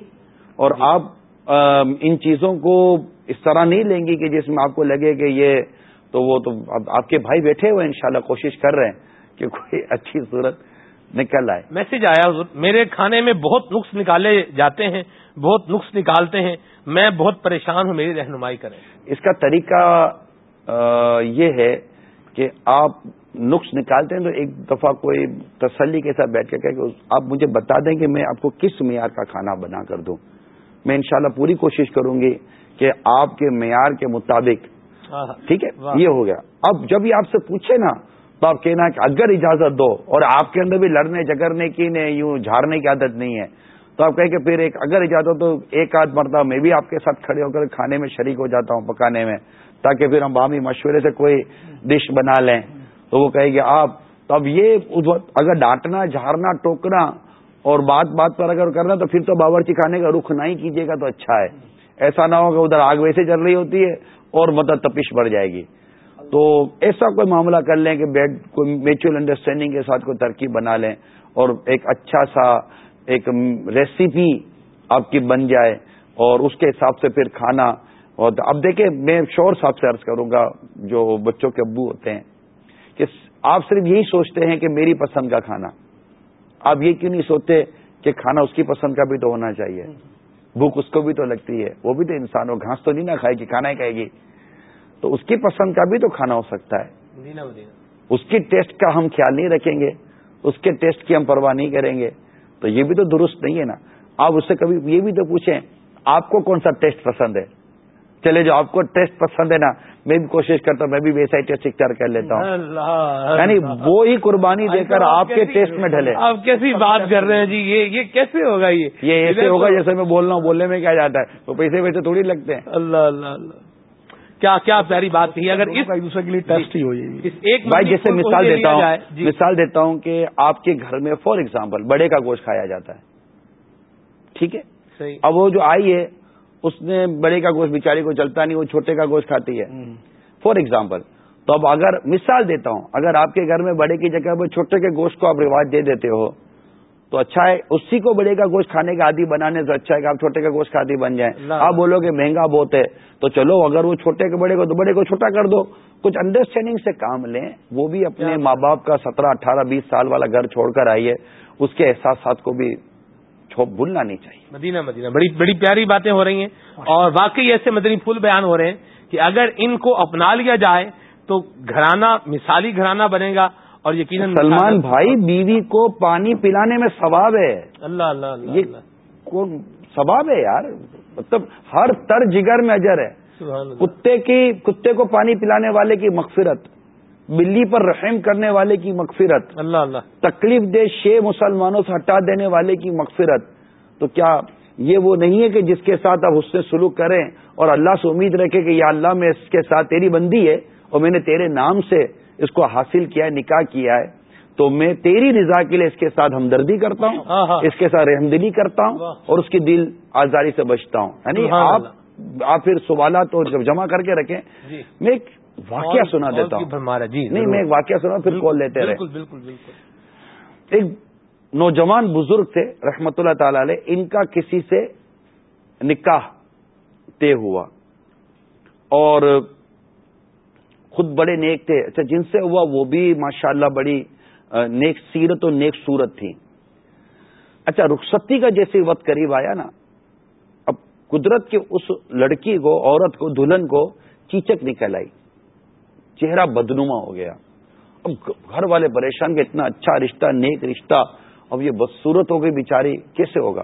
اور۔ آپ ان چیزوں کو اس طرح نہیں لیں گی کہ جس میں آپ کو لگے کہ یہ تو وہ تو اب آپ کے بھائی بیٹھے ہوئے انشاءاللہ کوشش کر رہے ہیں کہ کوئی اچھی صورت نکل آئے۔ میسج آیا حضور میرے کھانے میں بہت نقص نکالے جاتے ہیں بہت نقص نکالتے ہیں میں بہت پریشان ہوں میری رہنمائی کریں۔ اس کا طریقہ یہ ہے کہ آپ نقص نکالتے ہیں تو ایک دفعہ کوئی تسلی کے ساتھ بیٹھ کے کہ آپ مجھے بتا دیں کہ میں آپ کو کس معیار کا کھانا بنا کر دوں۔ میں انشاءاللہ پوری کوشش کروں گی کہ آپ کے معیار کے مطابق ٹھیک ہے؟ یہ ہو گیا. اب جب یہ آپ سے پوچھے نا تو آپ کہنا کہ اگر اجازت دو اور آپ کے اندر بھی لڑنے جگرنے کی نہیں یوں جھاڑنے کی عادت نہیں ہے تو آپ کہیں کہ پھر ایک اگر اجازت تو ایک آدھ مرتبہ میں بھی آپ کے ساتھ کھڑے ہو کر کھانے میں شریک ہو جاتا ہوں پکانے میں تاکہ پھر ہم باہمی مشورے سے کوئی ڈش بنا لیں۔ تو وہ کہے گی آپ تو اب یہ اگر ڈانٹنا جھاڑنا ٹوکنا اور بات بات پر اگر کرنا تو پھر تو باورچی خانے کا رخ نہ ہی کیجیے گا تو اچھا ہے۔ ایسا نہ ہو کہ ادھر آگ ویسے چل رہی ہوتی ہے اور مدد تپش بڑھ جائے گی۔ تو ایسا کوئی معاملہ کر لیں کہ بیڈ کوئی میچل انڈرسٹینڈنگ کے ساتھ کوئی ترکیب بنا لیں اور ایک اچھا سا ایک ریسیپی آپ کی بن جائے اور اس کے حساب سے پھر کھانا۔ اور اب دیکھیں، میں شور صاحب سے عرض کروں گا، جو بچوں کے ابو ہوتے ہیں، کہ آپ صرف یہی سوچتے ہیں کہ میری پسند کا کھانا۔ آپ یہ کیوں نہیں سوچتے کہ کھانا اس کی پسند کا بھی تو ہونا چاہیے؟ بھوک اس کو بھی تو لگتی ہے وہ بھی تو انسان ہو گھاس تو نہیں نہ کھائے گی کھانا ہی کھائے گی۔ تو اس کی پسند کا بھی تو کھانا ہو سکتا ہے۔ اس کی ٹیسٹ کا ہم خیال نہیں رکھیں گے اس کے ٹیسٹ کی ہم پرواہ نہیں کریں گے۔ تو یہ بھی تو درست نہیں ہے نا۔ آپ اس سے کبھی یہ بھی تو پوچھیں آپ کو کون سا ٹیسٹ پسند ہے؟ چلے جو آپ کو ٹیسٹ پسند ہے نا میں بھی کوشش کرتا ہوں میں بھی ویسا ہی ٹیسٹ اختیار کر لیتا ہوں۔ یعنی وہی قربانی دے کر آپ کے ٹیسٹ میں ڈھلے۔ آپ کیسی بات کر رہے ہیں جی؟ یہ یہ کیسے ہوگا یہ؟ یہ ایسے ہوگا جیسے میں بول رہا ہوں بولنے میں کیا جاتا ہے؟ تو پیسے ویسے تھوڑی لگتے ہیں۔ اللہ اللہ اللہ۔ کیا کیا پیاری بات تھی۔ اگر ایک دوسرے کے لیے ٹیسٹ ہی ہو ایک بھائی جیسے مثال دیتا ہوں جی۔ مثال دیتا ہوں کہ آپ کے گھر میں فار ایگزامپل بڑے کا گوشت کھایا جاتا ہے۔ ٹھیک ہے؟ اب وہ جو آئی ہے اس نے بڑے کا گوشت بیچاری کو چلتا نہیں وہ چھوٹے کا گوشت کھاتی ہے۔ فار ایگزامپل تو اب اگر مثال دیتا ہوں اگر آپ کے گھر میں بڑے کی جگہ پہ چھوٹے کے گوشت کو آپ رواج دے دیتے ہو تو اچھا ہے اسی کو بڑے کا گوشت کھانے کا عادی بنانے سے اچھا ہے کہ آپ چھوٹے کا گوشت کا عادی بن جائیں۔ آپ بولو کہ مہنگا بہت ہے تو چلو اگر وہ چھوٹے کے بڑے کو تو بڑے کو چھوٹا کر دو۔ کچھ انڈرسٹینڈنگ سے کام لیں وہ بھی اپنے ماں باپ کا سترہ اٹھارہ بیس سال والا گھر چھوڑ کر آئیے اس کے احساسات کو بھی بھولنا نہیں چاہیے۔ مدینہ مدینہ۔ بڑی بڑی پیاری باتیں ہو رہی ہیں اور واقعی ایسے مدنی پھول بیان ہو رہے ہیں کہ اگر ان کو اپنا لیا جائے تو گھرانہ مثالی گھرانہ بنے گا اور یقیناً سلمان بھائی بیوی کو پانی پلانے میں ثواب ہے۔ اللہ اللہ یہ ثواب ہے یار؟ مطلب ہر تر جگر میں اجر ہے۔ کتے کی کتے کو پانی پلانے والے کی مغفرت۔ بلی پر رحم کرنے والے کی مغفرت اللہ اللہ۔ تکلیف دے شے مسلمانوں سے ہٹا دینے والے کی مغفرت۔ تو کیا یہ وہ نہیں ہے کہ جس کے ساتھ آپ اس سے سلوک کریں اور اللہ سے امید رکھے کہ یا اللہ میں اس کے ساتھ تیری بندی ہے اور میں نے تیرے نام سے اس کو حاصل کیا ہے نکاح کیا ہے تو میں تیری رضا کے لیے اس کے ساتھ ہمدردی کرتا ہوں ہاں، ہاں۔ اس کے ساتھ رحمدلی کرتا ہوں اور اس کی دل آزاری سے بچتا ہوں۔ یعنی آپ آپ پھر سوالات جب جمع کر کے رکھیں جی۔ میں ایک واقعہ سنا دیتا ہوں۔ جی نہیں میں ایک واقعہ سنا پھر کال لیتے رہے۔ بالکل بالکل ایک نوجوان بزرگ تھے رحمت اللہ تعالی علیہ ان کا کسی سے نکاح طے ہوا۔ اور خود بڑے نیک تھے۔ اچھا جن سے ہوا وہ بھی ماشاءاللہ بڑی نیک سیرت اور نیک صورت تھی۔ اچھا رخصتی کا جیسے وقت قریب آیا نا اب قدرت کے اس لڑکی کو عورت کو دلہن کو چیچک نکل آئی۔ چہرہ بدنما ہو گیا۔ اب گھر والے پریشان کہ اتنا اچھا رشتہ، نیک رشتہ، اب یہ بدسورت ہو گئی بیچاری، کیسے ہوگا؟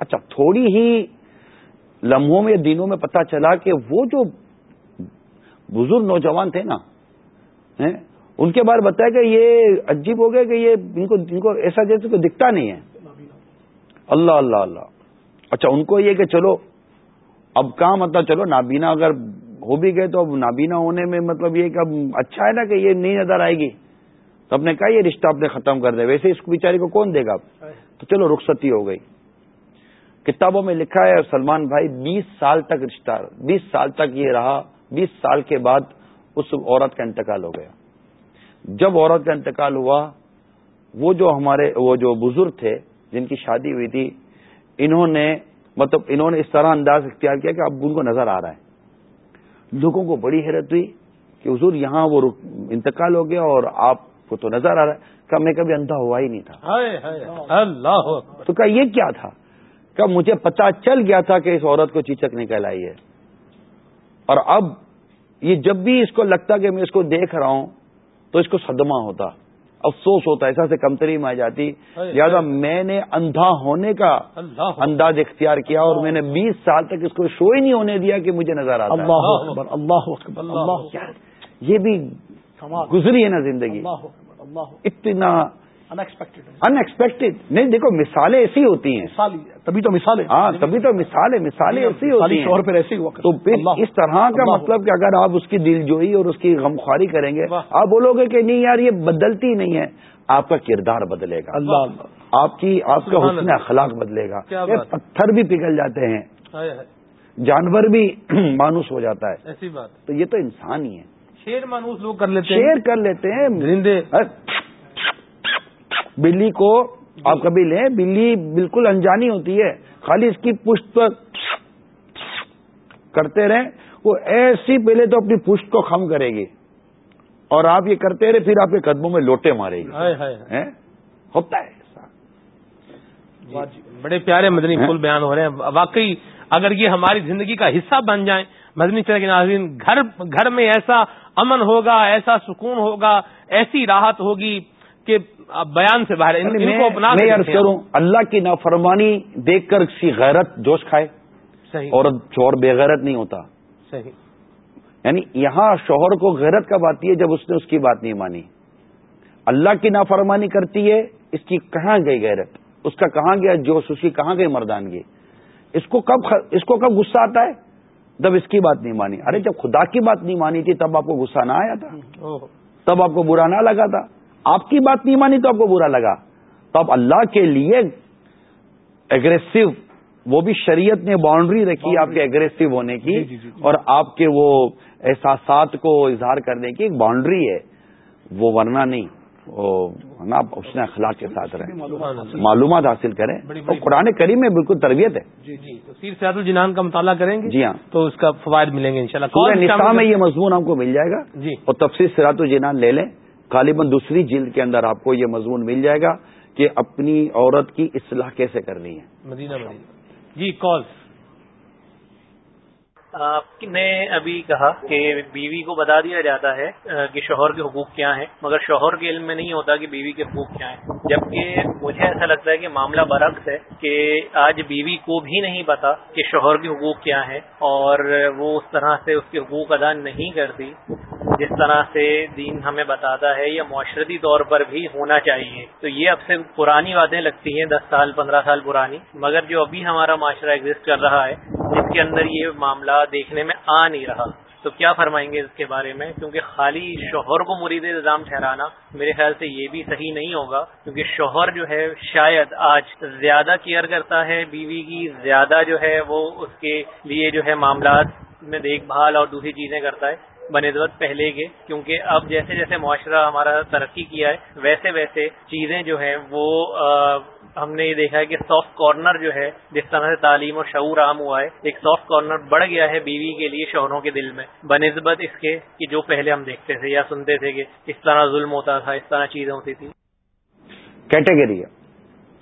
اچھا تھوڑی ہی لمحوں میں، دنوں میں پتا چلا کہ وہ جو بزرگ نوجوان تھے نا ان کے بارے بتایا کہ یہ عجیب ہو گیا کہ یہ ان کو ان کو ایسا جیسے کوئی دکھتا نہیں ہے۔ اللہ اللہ اللہ۔ اچھا ان کو یہ کہ چلو، اب کہاں مطلب چلو، نابینا اگر ہو بھی گئے تو اب نابینا ہونے میں مطلب یہ کہ اب اچھا ہے نا کہ یہ نہیں نظر آئے گی۔ تو اپنے کہا یہ رشتہ اپنے ختم کر دے۔ ویسے اس بیچاری کو کون دے گا تو چلو رخصتی ہو گئی۔ کتابوں میں لکھا ہے سلمان بھائی، بیس سال تک رشتہ، بیس سال تک یہ رہا۔ بیس سال کے بعد اس عورت کا انتقال ہو گیا۔ جب عورت کا انتقال ہوا، وہ جو ہمارے، وہ جو بزرگ تھے جن کی شادی ہوئی تھی، انہوں نے مطلب انہوں نے اس طرح انداز اختیار کیا کہ اب ان کو نظر آ رہا ہے۔ لوگوں کو بڑی حیرت ہوئی کہ حضور یہاں وہ انتقال ہو گیا اور آپ کو تو نظر آ رہا ہے۔ کہ میں کبھی اندھا ہوا ہی نہیں تھا۔ اللہ۔ تو کہا یہ کیا تھا؟ کہ مجھے پتا چل گیا تھا کہ اس عورت کو چیچک نکل آئی ہے۔ اور اب یہ جب بھی اس کو لگتا کہ میں اس کو دیکھ رہا ہوں تو اس کو صدمہ ہوتا۔ افسوس ہوتا ایسا سے کمتری میں آ جاتی۔ لہٰذا میں نے اندھا ہونے کا انداز اختیار کیا اور میں نے بیس سال تک اس کو شو ہی نہیں ہونے دیا کہ مجھے نظر آتا اللہ اللہ یہ بھی گزری ہے نا زندگی۔ اتنا ان ایکسپیکٹڈ نہیں دیکھو مثالیں ایسی ہوتی ہیں۔ تبھی تو مثالیں۔ ہاں تبھی تو مثالیں مثالیں ایسی ہوتی ہیں۔ طور پر ایسی تو پھر اس طرح کا مطلب کہ اگر آپ اس کی دل جوئی اور اس کی غمخواری کریں گے آپ بولو گے کہ نہیں یار یہ بدلتی نہیں ہے۔ آپ کا کردار بدلے گا۔ اللہ آپ کی آپ کا حسن اخلاق بدلے گا۔ پتھر بھی پگھل جاتے ہیں۔ جانور بھی مانوس ہو جاتا ہے۔ ایسی بات۔ تو یہ تو انسان ہی ہے۔ شیر مانوس لوگ کر لیتے ہیں۔ شیر کر لیتے ہیں۔ بلی کو آپ کبھی لیں بلی بالکل انجانی ہوتی ہے۔ خالی اس کی پشت پر کرتے رہیں وہ ایسی پہلے تو اپنی پشت کو خم کرے گی۔ اور آپ یہ کرتے رہے پھر آپ کے قدموں میں لوٹے مارے گی۔ ہوتا ہے جی، بڑے پیارے مدنی پھول بیان ہو رہے ہیں۔ واقعی اگر یہ ہماری زندگی کا حصہ بن جائیں مدنی چلے کے ناظرین گھر گھر میں ایسا امن ہوگا ایسا سکون ہوگا ایسی راحت ہوگی کہ بیان سے باہر یعنی میں عرض کروں اللہ کی نافرمانی دیکھ کر سی غیرت جوش کھائے صحیح۔ اور چور بے غیرت نہیں ہوتا۔ صحیح۔ یعنی یہاں شوہر کو غیرت کب آتی ہے جب اس نے اس کی بات نہیں مانی۔ اللہ کی نافرمانی کرتی ہے اس کی کہاں گئی غیرت؟ اس کا کہاں گیا جوش؟ اس کی کہاں گئی مردانگی؟ اس کو کب اس کو کب غصہ آتا ہے؟ جب اس کی بات نہیں مانی۔ ارے جب خدا کی بات نہیں مانی تھی تب آپ کو غصہ نہ آیا تھا۔ تب آپ کو برا نہ لگا تھا۔ آپ کی بات نہیں مانی تو آپ کو برا لگا۔ تو آپ اللہ کے لیے اگریسو وہ بھی شریعت نے باؤنڈری رکھی آپ کے اگریسو ہونے کی جی، جی، جی، اور آپ کے وہ احساسات کو اظہار کرنے کی ایک باؤنڈری ہے۔ وہ ورنہ نہیں اس نے اخلاق کے ساتھ رہے معلومات حاصل کریں۔ قرآن کریم میں بالکل تربیت ہے۔ جی جی۔ سیر سیاد الجنان کا مطالعہ کریں گے جی ہاں۔ تو اس کا فوائد ملیں گے انشاءاللہ۔ میں یہ مضمون آپ کو مل جائے گا۔ جی۔ اور تفصیل سیرات الجنان لے لیں۔ غالباً دوسری جلد کے اندر آپ کو یہ مضمون مل جائے گا کہ اپنی عورت کی اصلاح کیسے کرنی ہے۔ مدینہ مدینہ۔ جی کال۔ آپ نے ابھی کہا کہ بیوی کو بتا دیا جاتا ہے کہ شوہر کے حقوق کیا ہیں، مگر شوہر کے علم میں نہیں ہوتا کہ بیوی کے حقوق کیا ہیں۔ جبکہ مجھے ایسا لگتا ہے کہ معاملہ برعکس ہے کہ آج بیوی کو بھی نہیں پتا کہ شوہر کے حقوق کیا ہیں، اور وہ اس طرح سے اس کے حقوق ادا نہیں کرتی، جس طرح سے دین ہمیں بتاتا ہے یا معاشرتی طور پر بھی ہونا چاہیے۔ تو یہ اب سے پرانی باتیں لگتی ہیں، دس سال، پندرہ سال پرانی۔ مگر جو ابھی ہمارا معاشرہ ایگزٹ کر رہا ہے، جس کے اندر یہ معاملہ دیکھنے میں آ نہیں رہا۔ تو کیا فرمائیں گے اس کے بارے میں؟ کیونکہ خالی شوہر کو مرید الزام ٹھہرانا میرے خیال سے یہ بھی صحیح نہیں ہوگا۔ کیونکہ شوہر جو ہے، شاید آج زیادہ کیئر کرتا ہے، بیوی کی زیادہ جو ہے وہ اس کے لیے جو ہے معاملات میں دیکھ بھال اور دوسری چیزیں کرتا ہے۔ بنسبت پہلے کے، کیونکہ اب جیسے جیسے معاشرہ ہمارا ترقی کیا ہے، ویسے ویسے چیزیں جو ہیں وہ ہم نے یہ دیکھا ہے کہ سافٹ کارنر جو ہے، جس طرح سے تعلیم اور شعور عام ہوا ہے، ایک سافٹ کارنر بڑھ گیا ہے بیوی کے لیے شوہروں کے دل میں۔ بنسبت اس کے کہ جو پہلے ہم دیکھتے تھے یا سنتے تھے کہ اس طرح ظلم ہوتا تھا، اس طرح چیزیں ہوتی تھی کیٹیگری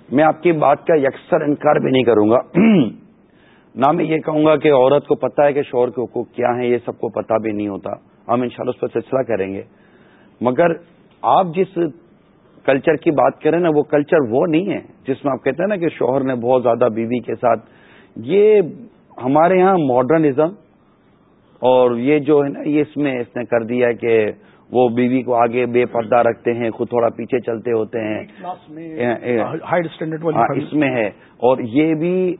میں آپ کی بات کا یکسر انکار بھی نہیں کروں گا۔ نہ میں یہ کہوں گا کہ عورت کو پتا ہے کہ شوہر کے حقوق کیا ہیں، یہ سب کو پتا بھی نہیں ہوتا۔ ہم انشاءاللہ اس پر سلسلہ کریں گے۔ مگر آپ جس کلچر کی بات کریں نا وہ کلچر وہ نہیں ہے جس میں آپ کہتے ہیں نا کہ شوہر نے بہت زیادہ بیوی کے ساتھ یہ ہمارے ہاں ماڈرنزم اور یہ جو ہے نا یہ اس میں اس نے کر دیا کہ وہ بیوی کو آگے بے پردہ رکھتے ہیں خود تھوڑا پیچھے چلتے ہوتے ہیں۔ ہاں، اس میں ہے۔ اور یہ بھی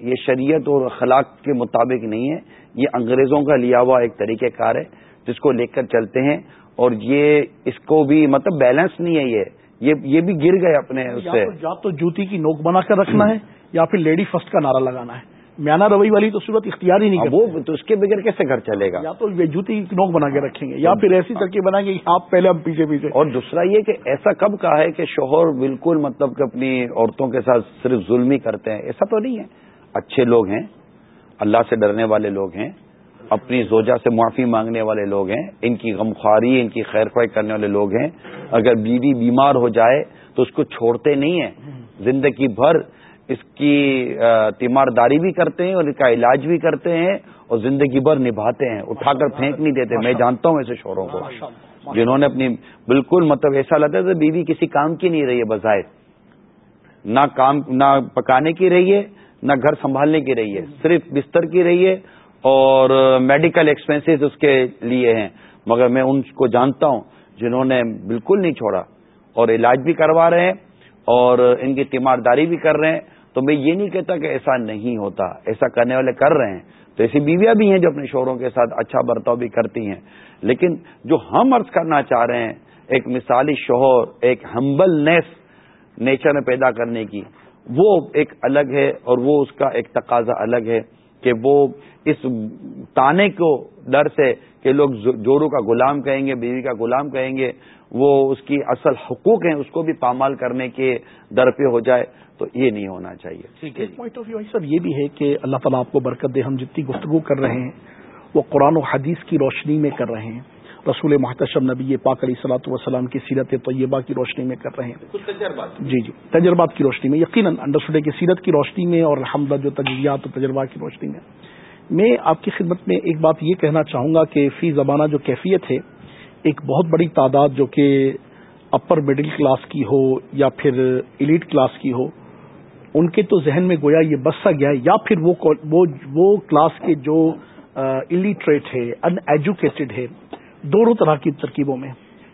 یہ شریعت اور اخلاق کے مطابق نہیں ہے۔ یہ انگریزوں کا لیا ہوا ایک طریقہ کار ہے جس کو لے کر چلتے ہیں۔ اور یہ اس کو بھی مطلب بیلنس نہیں ہے یہ. یہ بھی گر گئے اپنے اس سے. یا تو جوتی کی نوک بنا کر رکھنا ہے یا پھر لیڈی فرسٹ کا نعرہ لگانا ہے. میانا روئی والی تو صورت اختیار ہی نہیں وہ تو اس کے بغیر کیسے گھر چلے گا؟ یا تو یہ جوتی کی نوک بنا کے رکھیں گے یا پھر ایسی ترکیب بنائیں گے آپ پہلے ہم پیچھے پیچھے. اور دوسرا یہ کہ ایسا کب کہا ہے کہ شوہر بالکل مطلب کہ اپنی عورتوں کے ساتھ صرف ظلم ہی کرتے ہیں؟ ایسا تو نہیں ہے. اچھے لوگ ہیں. اللہ سے ڈرنے والے لوگ ہیں. اپنی زوجہ سے معافی مانگنے والے لوگ ہیں ان کی غمخواری ان کی خیر خواہ کرنے والے لوگ ہیں۔ اگر بیوی بیمار ہو جائے تو اس کو چھوڑتے نہیں ہیں۔ زندگی بھر اس کی تیمارداری بھی کرتے ہیں اور اس کا علاج بھی کرتے ہیں اور زندگی بھر نبھاتے ہیں۔ اٹھا کر پھینک نہیں دیتے۔ میں جانتا ہوں ایسے شوروں کو۔ جنہوں نے اپنی بالکل مطلب ایسا لگتا ہے بیوی کسی کام کی نہیں رہی ہے بظاہر۔ نہ کام نہ پکانے کی رہی ہے نہ گھر سنبھالنے کی رہی ہے۔ صرف بستر کی رہی ہے اور میڈیکل ایکسپینسز اس کے لیے ہیں۔ مگر میں ان کو جانتا ہوں جنہوں نے بالکل نہیں چھوڑا اور علاج بھی کروا رہے ہیں اور ان کی تیمارداری بھی کر رہے ہیں۔ تو میں یہ نہیں کہتا کہ ایسا نہیں ہوتا، ایسا کرنے والے کر رہے ہیں۔ تو ایسی بیویاں بھی ہیں جو اپنے شوہروں کے ساتھ اچھا برتاؤ بھی کرتی ہیں۔ لیکن جو ہم عرض کرنا چاہ رہے ہیں، ایک مثالی شوہر، ایک ہمبل نیس نیچر میں پیدا کرنے کی، وہ ایک الگ ہے اور وہ اس کا ایک تقاضا الگ ہے کہ وہ اس تانے کو ڈر سے کہ لوگ جورو کا غلام کہیں گے بیوی کا غلام کہیں گے وہ اس کی اصل حقوق ہیں اس کو بھی پامال کرنے کے در پہ ہو جائے تو یہ نہیں ہونا چاہیے۔ پوائنٹ آف ویو سر یہ بھی ہے کہ اللہ تعالیٰ آپ کو برکت دے ہم جتنی گفتگو کر رہے ہیں وہ قرآن و حدیث کی روشنی میں کر رہے ہیں۔ رسول محتشم نبی پاک علیہ صلاحت وسلام کی سیرت طیبہ کی روشنی میں کر رہے ہیں۔ جی جی تجربات کی روشنی میں یقیناً انڈرسٹوڈے کی سیرت کی روشنی میں اور حمد جو تجزیات و تجربات کی روشنی میں۔ میں آپ کی خدمت میں ایک بات یہ کہنا چاہوں گا کہ فی زمانہ جو کیفیت ہے، ایک بہت بڑی تعداد جو کہ اپر مڈل کلاس کی ہو یا پھر ایلیٹ کلاس کی ہو، ان کے تو ذہن میں گویا یہ بسا گیا ہے، یا پھر وہ کلاس کے جو الٹریٹ ہے ان ایجوکیٹڈ ہے، دونوں طرح کی ترکیبوں میں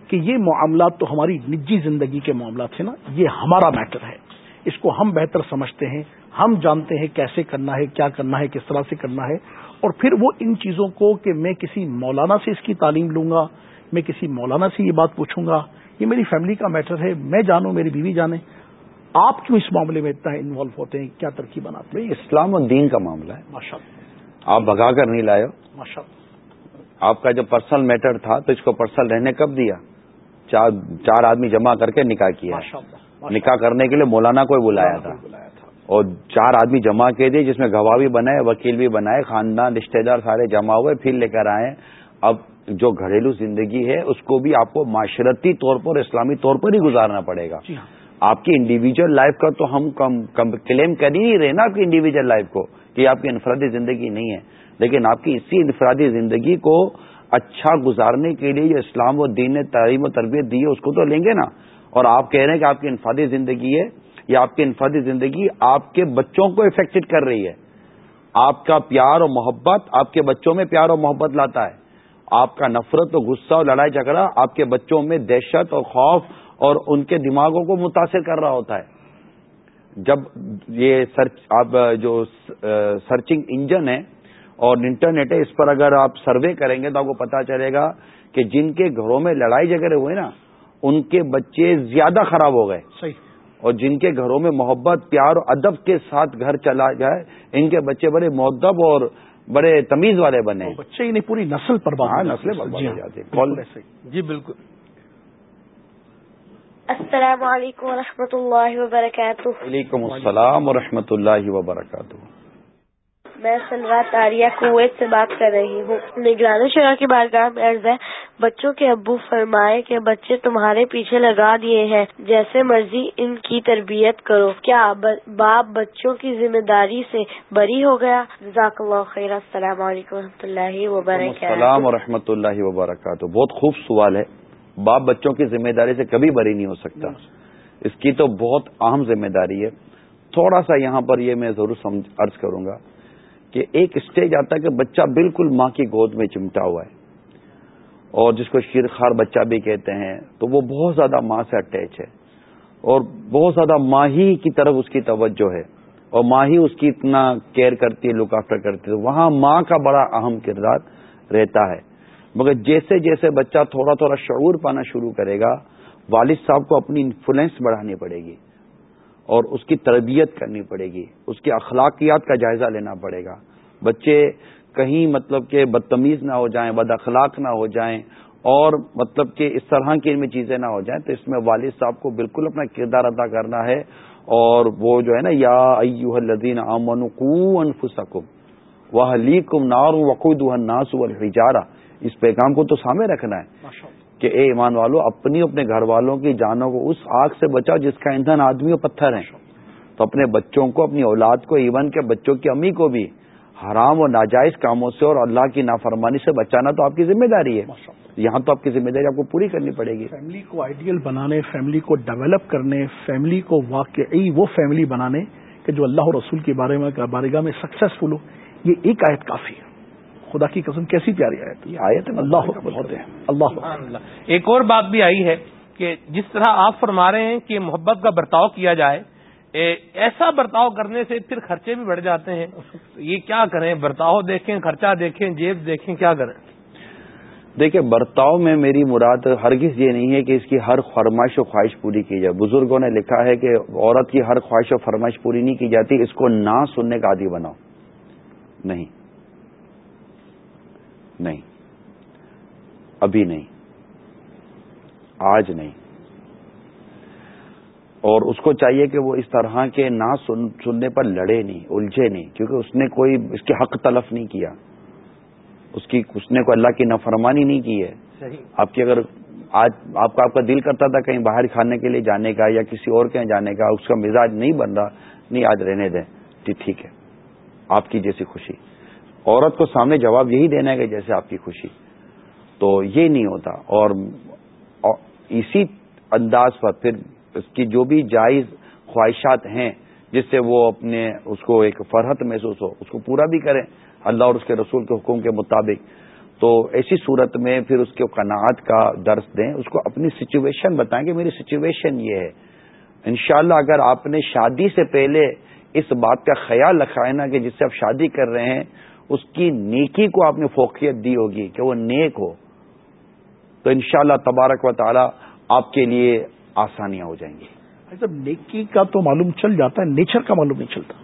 کہ یہ معاملات تو ہماری نجی زندگی کے معاملات ہیں نا، یہ ہمارا میٹر ہے۔ اس کو ہم بہتر سمجھتے ہیں۔ ہم جانتے ہیں کیسے کرنا ہے کیا کرنا ہے کس طرح سے کرنا ہے۔ اور پھر وہ ان چیزوں کو کہ میں کسی مولانا سے اس کی تعلیم لوں گا میں کسی مولانا سے یہ بات پوچھوں گا یہ میری فیملی کا میٹر ہے میں جانوں میری بیوی جانے۔ آپ کیوں اس معاملے میں اتنا انوالو ہوتے ہیں؟ کیا ترکیب بناتے ہیں؟ اسلام اور دین کا معاملہ ہے۔ ماشاء آپ بگا کر نہیں لائے ماشاء آپ کا جو پرسنل میٹر تھا تو اس کو پرسنل رہنے کب دیا؟ چار چار آدمی جمع کر کے نکاح کیا۔ نکاح کرنے کے لیے مولانا کو بلایا تھا۔ اور چار آدمی جمع کے دیے جس میں گواہ بھی بنائے وکیل بھی بنائے خاندان رشتے دار سارے جمع ہوئے پھر لے کر آئے۔ اب جو گھریلو زندگی ہے اس کو بھی آپ کو معاشرتی طور پر اسلامی طور پر ہی گزارنا پڑے گا۔ جی ہاں۔ آپ کی انڈیویجل لائف کا تو ہم کلیم کر ہی نہیں رہے نا آپ کی انڈیویجل لائف کو کہ آپ کی انفرادی زندگی نہیں ہے۔ لیکن آپ کی اسی انفرادی زندگی کو اچھا گزارنے کے لیے جو اسلام و دین نے تعلیم و تربیت دی ہے اس کو تو لیں گے نا۔ اور آپ کہہ رہے ہیں کہ آپ کی انفرادی زندگی ہے یا آپ کی انفرادی زندگی آپ کے بچوں کو افیکٹڈ کر رہی ہے۔ آپ کا پیار اور محبت آپ کے بچوں میں پیار اور محبت لاتا ہے۔ آپ کا نفرت اور غصہ اور لڑائی جھگڑا آپ کے بچوں میں دہشت اور خوف اور ان کے دماغوں کو متاثر کر رہا ہوتا ہے۔ جب یہ سرچ آپ جو سرچنگ انجن ہے اور انٹرنیٹ ہے، اس پر اگر آپ سروے کریں گے تو آپ کو پتا چلے گا کہ جن کے گھروں میں لڑائی جھگڑے ہوئے نا، ان کے بچے زیادہ خراب ہو گئے۔ صحیح۔ اور جن کے گھروں میں محبت پیار اور ادب کے ساتھ گھر چلا جائے ان کے بچے بڑے معدب اور بڑے تمیز والے بنے۔ بچے ہی نہیں پوری نسل پر ہاں نسلیں ہو جاتی جی بالکل۔ السلام علیکم و اللہ وبرکاتہ۔ وعلیکم السلام و اللہ وبرکاتہ۔ میں سنرا تاریہ کویت سے بات کر رہی ہوں۔ نگرانی شرح کی بارگاہ میں عرض ہے، بچوں کے ابو فرمائے کہ بچے تمہارے پیچھے لگا دیے ہیں، جیسے مرضی ان کی تربیت کرو۔ کیا باپ بچوں کی ذمہ داری سے بری ہو گیا؟ جزاک اللہ خیر۔ السلام علیکم و اللہ وبرکاتہ۔ السلام و رحمۃ اللہ وبرکاتہ۔ بہت خوب سوال ہے۔ باپ بچوں کی ذمہ داری سے کبھی بری نہیں ہو سکتا۔ اس کی تو بہت اہم ذمہ داری ہے۔ تھوڑا سا یہاں پر یہ میں ضرور عرض کروں گا۔ کہ ایک اسٹیج آتا ہے کہ بچہ بالکل ماں کی گود میں چمٹا ہوا ہے اور جس کو شیر خار بچہ بھی کہتے ہیں، تو وہ بہت زیادہ ماں سے اٹیچ ہے اور بہت زیادہ ماں ہی کی طرف اس کی توجہ ہے اور ماں ہی اس کی اتنا کیئر کرتی ہے لک آفٹر کرتی ہے وہاں ماں کا بڑا اہم کردار رہتا ہے۔ مگر جیسے جیسے بچہ تھوڑا تھوڑا شعور پانا شروع کرے گا، والد صاحب کو اپنی انفلوئنس بڑھانی پڑے گی۔ اور اس کی تربیت کرنی پڑے گی، اس کی اخلاقیات کا جائزہ لینا پڑے گا۔ بچے کہیں مطلب کہ بدتمیز نہ ہو جائیں، بد اخلاق نہ ہو جائیں اور مطلب کہ اس طرح کی ان میں چیزیں نہ ہو جائیں، تو اس میں والد صاحب کو بالکل اپنا کردار ادا کرنا ہے اور وہ جو ہے نا، یا ایوہ الذین آمنوا قو انفسکم وہلیکم نار وقودها الناس والحجارہ اس پیغام کو تو سامنے رکھنا ہے۔ کہ اے ایمان والو اپنی اپنے گھر والوں کی جانوں کو اس آگ سے بچاؤ جس کا ایندھن آدمی اور پتھر ہیں۔ تو اپنے بچوں کو اپنی اولاد کو ایون کے بچوں کی امی کو بھی حرام اور ناجائز کاموں سے اور اللہ کی نافرمانی سے بچانا تو آپ کی ذمہ داری ہے۔ یہاں تو آپ کی ذمہ داری آپ کو پوری کرنی پڑے گی۔ فیملی کو آئیڈیل بنانے فیملی کو ڈیولپ کرنے فیملی کو واقعی وہ فیملی بنانے کہ جو اللہ اور رسول کے بارے میں بارگاہ میں سکسیسفل ہو یہ ایک آیت کافی ہے۔ خدا کی قسم کیسی پیاری آیت یہ آیت اللہ بہت ہے اللہ ایک اور بات بھی آئی ہے کہ جس طرح آپ فرما رہے ہیں کہ محبت کا برتاؤ کیا جائے ایسا برتاؤ کرنے سے پھر خرچے بھی بڑھ جاتے ہیں۔ یہ کیا کریں؟ برتاؤ دیکھیں خرچہ دیکھیں جیب دیکھیں کیا کریں؟ دیکھیں برتاؤ میں میری مراد ہرگز یہ نہیں ہے کہ اس کی ہر فرمائش و خواہش پوری کی جائے۔ بزرگوں نے لکھا ہے کہ عورت کی ہر خواہش و فرمائش پوری نہیں کی جاتی اس کو نہ سننے کا عادی بناؤ۔ نہیں۔ نہیں۔ ابھی نہیں۔ آج نہیں۔ اور اس کو چاہیے کہ وہ اس طرح کے نہ سننے پر لڑے نہیں الجھے نہیں کیونکہ اس نے کوئی اس کے حق تلف نہیں کیا۔ اس کی اس نے کوئی اللہ کی نفرمانی نہیں کی ہے۔ آپ کی اگر آج آپ کا آپ کا دل کرتا تھا کہیں باہر کھانے کے لیے جانے کا یا کسی اور کے جانے کا اس کا مزاج نہیں بن رہا نہیں آج رہنے دیں۔ جی ٹھیک ہے۔ آپ کی جیسی خوشی۔ عورت کو سامنے جواب یہی دینا ہے کہ جیسے آپ کی خوشی۔ تو یہ نہیں ہوتا۔ اور اسی انداز پر پھر اس کی جو بھی جائز خواہشات ہیں، جس سے وہ اپنے اس کو ایک فرحت محسوس ہو، اس کو پورا بھی کریں اللہ اور اس کے رسول کے حکم کے مطابق۔ تو ایسی صورت میں پھر اس کے قناعت کا درس دیں، اس کو اپنی سچویشن بتائیں کہ میری سچویشن یہ ہے۔ انشاءاللہ اگر آپ نے شادی سے پہلے اس بات کا خیال رکھا ہے نا کہ جس سے آپ شادی کر رہے ہیں اس کی نیکی کو آپ نے فوقیت دی ہوگی کہ وہ نیک ہو تو انشاءاللہ تبارک و تعالی آپ کے لیے آسانیاں ہو جائیں گی۔ جب نیکی کا تو معلوم چل جاتا ہے نیچر کا معلوم نہیں چلتا۔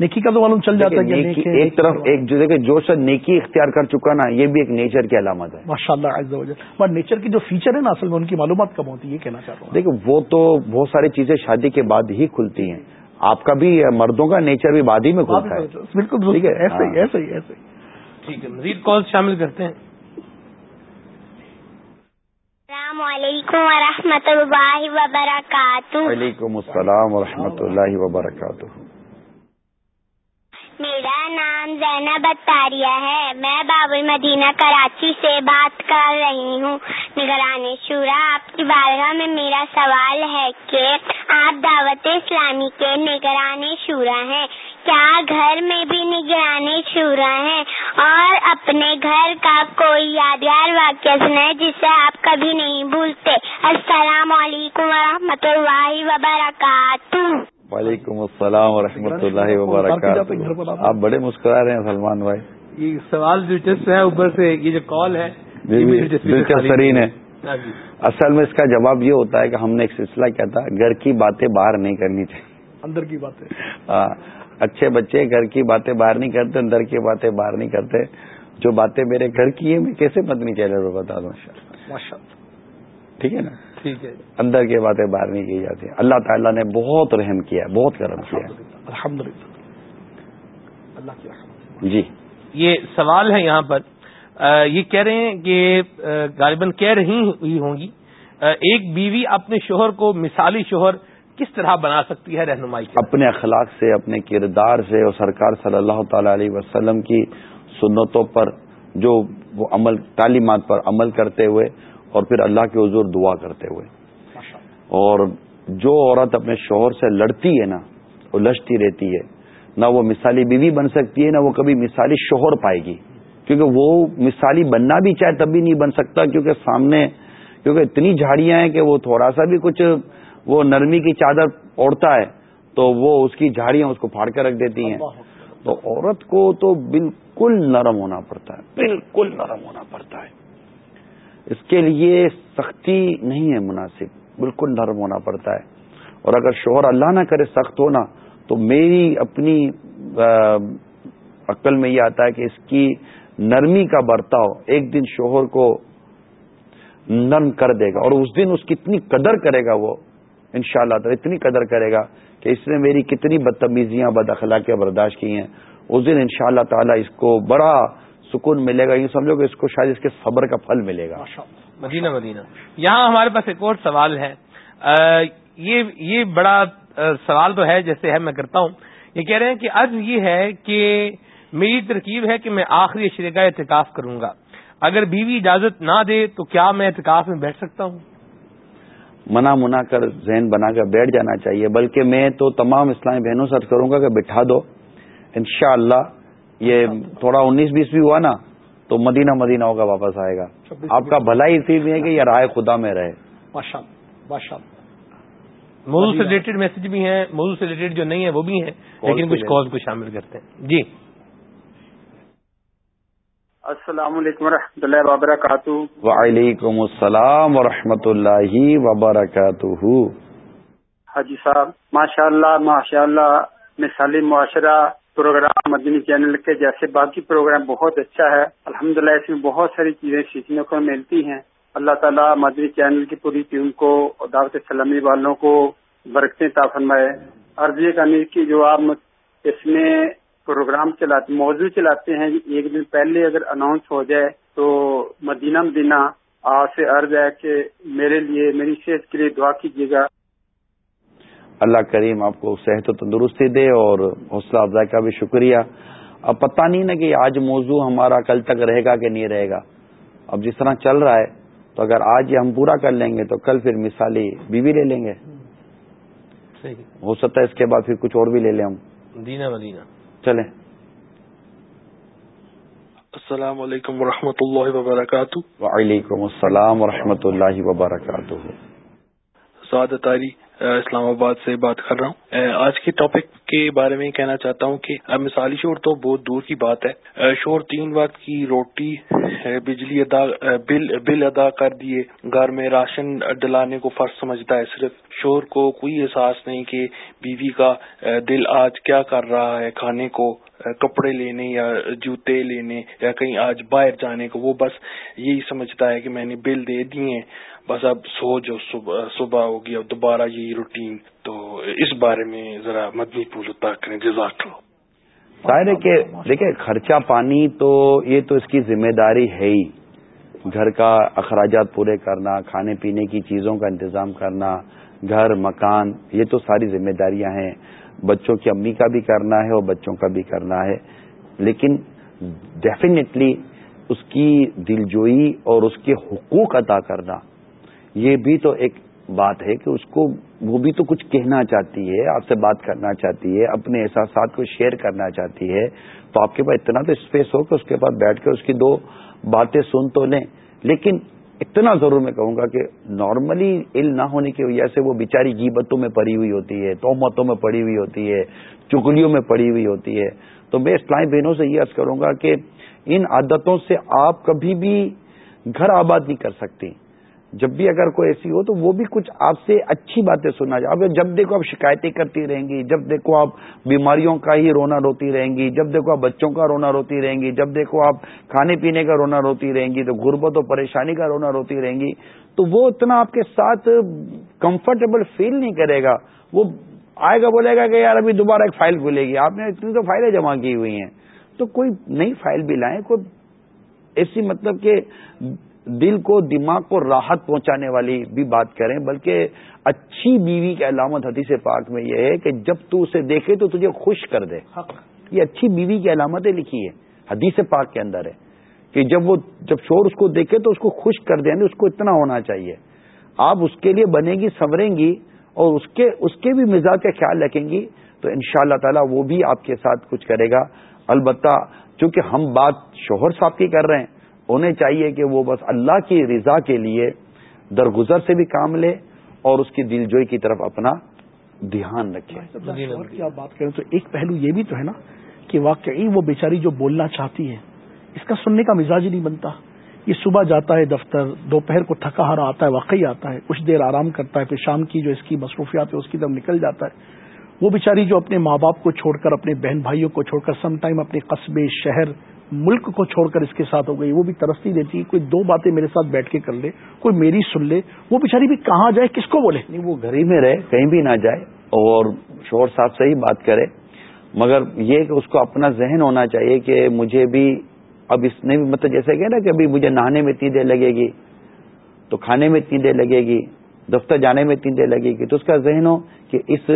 نیکی کا تو معلوم چل جاتا ہے ایک طرف ایک جو دیکھے جو سر نیکی اختیار کر چکا نا یہ بھی ایک نیچر کی علامت ہے۔ ماشاء اللہ نیچر کی جو فیچر ہے نا اصل میں ان کی معلومات کم ہوتی ہے یہ کہنا چاہتا ہوں۔ دیکھیں وہ تو بہت ساری چیزیں شادی کے بعد ہی کھلتی ہیں۔ آپ کا بھی مردوں کا نیچر بھی بعد ہی میں کھلتا ہے۔ بالکل ٹھیک ہے؟ ایسے ہی ایسے ہی ایسے ٹھیک ہے مزید کال شامل کرتے ہیں۔ السلام علیکم ورحمۃ اللہ وبرکاتہ۔ وعلیکم السلام ورحمۃ اللہ وبرکاتہ۔ میرا نام زینب اتاریہ ہے۔ میں باب المدینہ کراچی سے بات کر رہی ہوں۔ نگرانی شورا، آپ کی بارگاہ میں میرا سوال ہے کہ آپ دعوت اسلامی کے نگرانی شورا ہیں۔ کیا گھر میں بھی نگرانی شورا ہیں؟ اور اپنے گھر کا کوئی یادگار واقعہ سنا ہے جسے آپ کبھی نہیں بھولتے۔ السلام علیکم ورحمۃ اللہ وبرکاتہ۔ وعلیکم السلام ورحمۃ اللہ وبرکاتہ۔ آپ بڑے مسکرا رہے ہیں سلمان بھائی۔ یہ سوال دلچسپ ہے اوپر سے یہ جو کال ہے دلچسپ ترین ہے۔ ہاں جی۔ اصل میں اس کا جواب یہ ہوتا ہے کہ ہم نے ایک سلسلہ کیا تھا گھر کی باتیں باہر نہیں کرنی چاہیے اندر کی بات ہے ہاں، اچھے بچے گھر کی باتیں باہر نہیں کرتے اندر کی باتیں باہر نہیں کرتے۔ جو باتیں میرے گھر کی ہیں میں کیسے چینل پہ بتا دوں ماشاء اللہ ٹھیک ہے نا؟ ٹھیک ہے۔ اندر کی باتیں باہر نہیں کی جاتی۔ اللہ تعالیٰ نے بہت رحم کیا ہے بہت کرم کیا۔ ہے الحمد للہ اللہ کی رحمت۔ جی۔ یہ سوال ہے یہاں پر۔ یہ کہہ رہے ہیں کہ غالباً کہہ رہی ہوئی ہوں گی ایک بیوی اپنے شوہر کو مثالی شوہر کس طرح بنا سکتی ہے رہنمائی اپنے اخلاق سے اپنے کردار سے اور سرکار صلی اللہ تعالی علیہ وسلم کی سنتوں پر جو وہ عمل تعلیمات پر عمل کرتے ہوئے اور پھر اللہ کے حضور دعا کرتے ہوئے۔ اور جو عورت اپنے شوہر سے لڑتی ہے نا وہ لچتی رہتی ہے نہ وہ مثالی بیوی بن سکتی ہے نہ وہ کبھی مثالی شوہر پائے گی۔ کیونکہ وہ مثالی بننا بھی چاہے تب بھی نہیں بن سکتا کیونکہ سامنے کیونکہ اتنی جھاڑیاں ہیں کہ وہ تھوڑا سا بھی کچھ وہ نرمی کی چادر اوڑھتا ہے تو وہ اس کی جھاڑیاں اس کو پھاڑ کر رکھ دیتی ہیں۔ تو عورت کو تو بالکل نرم ہونا پڑتا ہے بالکل نرم ہونا پڑتا ہے۔ اس کے لیے سختی نہیں ہے مناسب، بالکل نرم ہونا پڑتا ہے۔ اور اگر شوہر اللہ نہ کرے سخت ہونا، تو میری اپنی عقل میں یہ آتا ہے کہ اس کی نرمی کا برتاؤ ایک دن شوہر کو نرم کر دے گا اور اس دن اس کی اتنی قدر کرے گا وہ ان شاء اللہ اتنی قدر کرے گا کہ اس نے میری کتنی بدتمیزیاں، بد اخلاقیاں برداشت کی ہیں۔ اس دن ان شاء اللہ تعالیٰ اس کو بڑا سکون ملے گا یہ سمجھو کہ اس کو شاید اس کے صبر کا پھل ملے گا۔ مدینہ مدینہ۔ یہاں ہمارے پاس ایک اور سوال ہے۔ یہ یہ بڑا سوال تو ہے جیسے ہے میں کرتا ہوں۔ یہ کہہ رہے ہیں کہ اب یہ ہے کہ میری ترکیب ہے کہ میں آخری اشرے کا احتکاف کروں گا۔ اگر بیوی اجازت نہ دے تو کیا میں احتکاف میں بیٹھ سکتا ہوں؟ منع منا کر ذہن بنا کر بیٹھ جانا چاہیے بلکہ میں تو تمام اسلامی بہنوں سے کروں گا کہ بٹھا دو۔ انشاءاللہ یہ تھوڑا انیس بیس بھی ہوا نا تو مدینہ مدینہ ہوگا واپس آئے گا۔ آپ کا بھلا اسی بھی ہے کہ یہ رائے خدا میں رہے۔ موضوع سے ریلیٹڈ میسج بھی ہیں موضوع سے ریلیٹڈ جو نہیں ہے وہ بھی ہیں لیکن کچھ کال کو شامل کرتے ہیں۔ جی۔ السلام علیکم ورحمۃ اللہ وبرکاتہ۔ وعلیکم السلام ورحمۃ اللہ وبرکاتہ۔ حاجی صاحب ماشاء اللہ ماشاء اللہ مثالی معاشرہ پروگرام مدنی چینل کے جیسے باقی پروگرام بہت اچھا ہے۔ الحمد للہ اس میں بہت ساری چیزیں سیکھنے کو ملتی ہیں۔ اللہ تعالیٰ مدنی چینل کی پوری ٹیم کو دعوت سلامی والوں کو برکتیں تا فرمائے۔ عرضی کرنے کی جو آپ اس میں پروگرام چلاتے، موضوع چلاتے ہیں، ایک دن پہلے اگر اناؤنس ہو جائے تو مدینہ مدینہ، آپ سے عرض ہے کہ میرے لیے، میری صحت کے لیے دعا کیجیے گا۔ اللہ کریم آپ کو صحت و تندرستی دے اور حوصلہ افزائی کا بھی شکریہ۔ اب پتہ نہیں نا کہ آج موضوع ہمارا کل تک رہے گا کہ نہیں رہے گا۔ اب جس طرح چل رہا ہے تو اگر آج یہ ہم پورا کر لیں گے تو کل پھر مثالی بیوی لے لیں گے۔ ہو سکتا ہے اس کے بعد پھر کچھ اور بھی لے لیں ہم۔ مدینہ مدینہ۔ چلیں۔ السلام علیکم ورحمۃ اللہ وبرکاتہ۔ وعلیکم السلام ورحمۃ اللہ وبرکاتہ۔ تاری اسلام آباد سے بات کر رہا ہوں۔ آج کے ٹاپک کے بارے میں کہنا چاہتا ہوں کہ مثالی شور تو بہت دور کی بات ہے۔ شور تین وقت کی روٹی بجلی ادا بل بل ادا کر دیے۔ گھر میں راشن ڈلانے کو فرض سمجھتا ہے۔ صرف شور کو کوئی احساس نہیں کہ بیوی کا دل آج کیا کر رہا ہے۔ کھانے کو کپڑے لینے یا جوتے لینے یا کہیں آج باہر جانے کو، وہ بس یہی سمجھتا ہے کہ میں نے بل دے دیے۔ بس اب سو جو صبح ہوگی، اب دوبارہ یہی روٹین، تو اس بارے میں ذرا مدنی پول کریں، جزاک لو ظاہر ہے کہ دیکھیں، خرچہ پانی تو یہ تو اس کی ذمہ داری ہے ہی۔ گھر کا اخراجات پورے کرنا، کھانے پینے کی چیزوں کا انتظام کرنا، گھر، مکان، یہ تو ساری ذمہ داریاں ہیں۔ بچوں کی امی کا بھی کرنا ہے اور بچوں کا بھی کرنا ہے۔ لیکن ڈیفینیٹلی اس کی دلجوئی اور اس کے حقوق ادا کرنا۔ یہ بھی تو ایک بات ہے کہ اس کو وہ بھی تو کچھ کہنا چاہتی ہے، آپ سے بات کرنا چاہتی ہے، اپنے احساسات کو شیئر کرنا چاہتی ہے۔ تو آپ کے پاس اتنا تو اسپیس ہو کہ اس کے پاس بیٹھ کے اس کی دو باتیں سن تو لیں۔ لیکن اتنا ضرور میں کہوں گا کہ نارملی علم نہ ہونے کی وجہ سے وہ بیچاری جیبتوں میں پڑی ہوئی ہوتی ہے تومتوں میں پڑی ہوئی ہوتی ہے، چگلیوں میں پڑی ہوئی ہوتی ہے۔ تو میں اسلامی بہنوں سے یہ عرض کروں گا کہ ان عادتوں سے آپ کبھی بھی گھر آباد نہیں کر سکتی۔ جب بھی اگر کوئی ایسی ہو تو وہ بھی کچھ آپ سے اچھی باتیں سننا چاہے۔ جب دیکھو آپ شکایتیں کرتی رہیں گی، جب دیکھو آپ بیماریوں کا ہی رونا روتی رہیں گی، جب دیکھو آپ بچوں کا رونا روتی رہیں گی، جب دیکھو آپ کھانے پینے کا رونا روتی رہیں گی تو غربت و پریشانی کا رونا روتی رہیں گی، تو وہ اتنا آپ کے ساتھ کمفرٹیبل فیل نہیں کرے گا۔ وہ آئے گا، بولے گا کہ یار ابھی دوبارہ ایک فائل کھلے گی۔ آپ نے اتنی تو فائلیں جمع کی ہوئی ہیں۔ تو کوئی نئی فائل بھی لائیں، کوئی ایسی مطلب کہ دل کو دماغ کو راحت پہنچانے والی بھی بات کریں بلکہ اچھی بیوی کی علامت حدیث پاک میں یہ ہے کہ جب تو اسے دیکھے تو تجھے خوش کر دے۔ یہ اچھی بیوی کی علامتیں لکھی ہے حدیث پاک کے اندر ہے کہ جب وہ جب شور اس کو دیکھے تو اس کو خوش کر دیں یعنی اس کو اتنا ہونا چاہیے۔ آپ اس کے لیے بنے گی سنوریں گی اور اس کے اس کے بھی مزاج کا خیال رکھیں گی تو ان شاء اللہ تعالی وہ بھی آپ کے ساتھ کچھ کرے گا۔ البتہ چونکہ ہم بات شوہر صاحب کی کر رہے ہیں انہیں چاہیے کہ وہ بس اللہ کی رضا کے لیے درگزر سے بھی کام لے اور اس کی دل جوئی کی طرف اپنا دھیان رکھے۔ کی بات کریں تو ایک پہلو یہ بھی تو ہے نا کہ واقعی وہ بیچاری جو بولنا چاہتی ہے اس کا سننے کا مزاج ہی نہیں بنتا۔ یہ صبح جاتا ہے دفتر، دوپہر کو تھکا ہارا آتا ہے، واقعی آتا ہے، کچھ دیر آرام کرتا ہے، پھر شام کی جو اس کی مصروفیات ہے اس کی طرف نکل جاتا ہے۔ وہ بیچاری جو اپنے ماں باپ کو چھوڑ کر، اپنے بہن بھائیوں کو چھوڑ کر سم ٹائم اپنے قصبے، شہر ملک کو چھوڑ کر اس کے ساتھ ہو گئی وہ بھی ترستی دیتی کوئی دو باتیں میرے ساتھ بیٹھ کے کر لے کوئی میری سن لے وہ بیچاری بھی کہاں جائے کس کو بولے؟ نہیں وہ گھر ہی میں رہے کہیں بھی نہ جائے اور شور صاحب سے ہی بات کرے۔ مگر یہ کہ اس کو اپنا ذہن ہونا چاہیے کہ مجھے بھی اب اس نے بھی مطلب جیسے کہ نا کہ ابھی مجھے نہانے میں اتنی دیر لگے گی تو کھانے میں اتنی دیر لگے گی دفتر جانے میں اتنی دیر لگے گی تو اس کا ذہن ہو کہ اس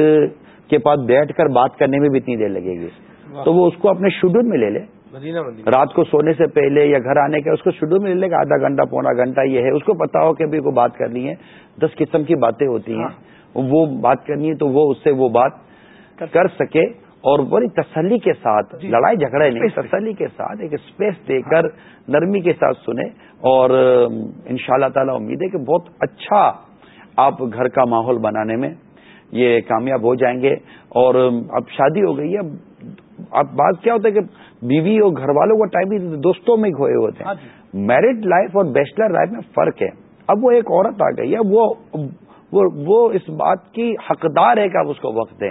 کے پاس بیٹھ کر بات کرنے میں بھی اتنی دیر لگے گی۔ تو وہ اس کو اپنے شیڈول میں لے لے۔ رات کو سونے سے پہلے یا گھر آنے کے اس کو شیڈول میں لے لے گا آدھا گھنٹہ پونا گھنٹہ یہ ہے۔ اس کو پتا ہو کہ ابھی کو بات کرنی ہے۔ دس قسم کی باتیں ہوتی ہیں۔ ہاں۔ وہ بات کرنی ہے تو وہ اس سے وہ بات کر سکے اور بڑی تسلی کے ساتھ جی۔ لڑائی جھگڑے نہیں تسلی کے ساتھ ایک اسپیس دے کر نرمی کے ساتھ سنے اور ان شاء اللہ تعالی امید ہے کہ بہت اچھا آپ گھر کا ماحول بنانے میں یہ کامیاب ہو جائیں گے۔ اور اب شادی ہو گئی ہے۔ اب بات کیا ہوتا ہے کہ بیوی اور گھر والوں کا ٹائم بھی دوستوں میں کھوئے ہوتے ہیں میرڈ ہاں لائف۔ اور بیچلر لائف میں فرق ہے۔ اب وہ ایک عورت آ گئی ہے وہ وہ اس بات کی حقدار ہے کہ آپ اس کو وقت دیں۔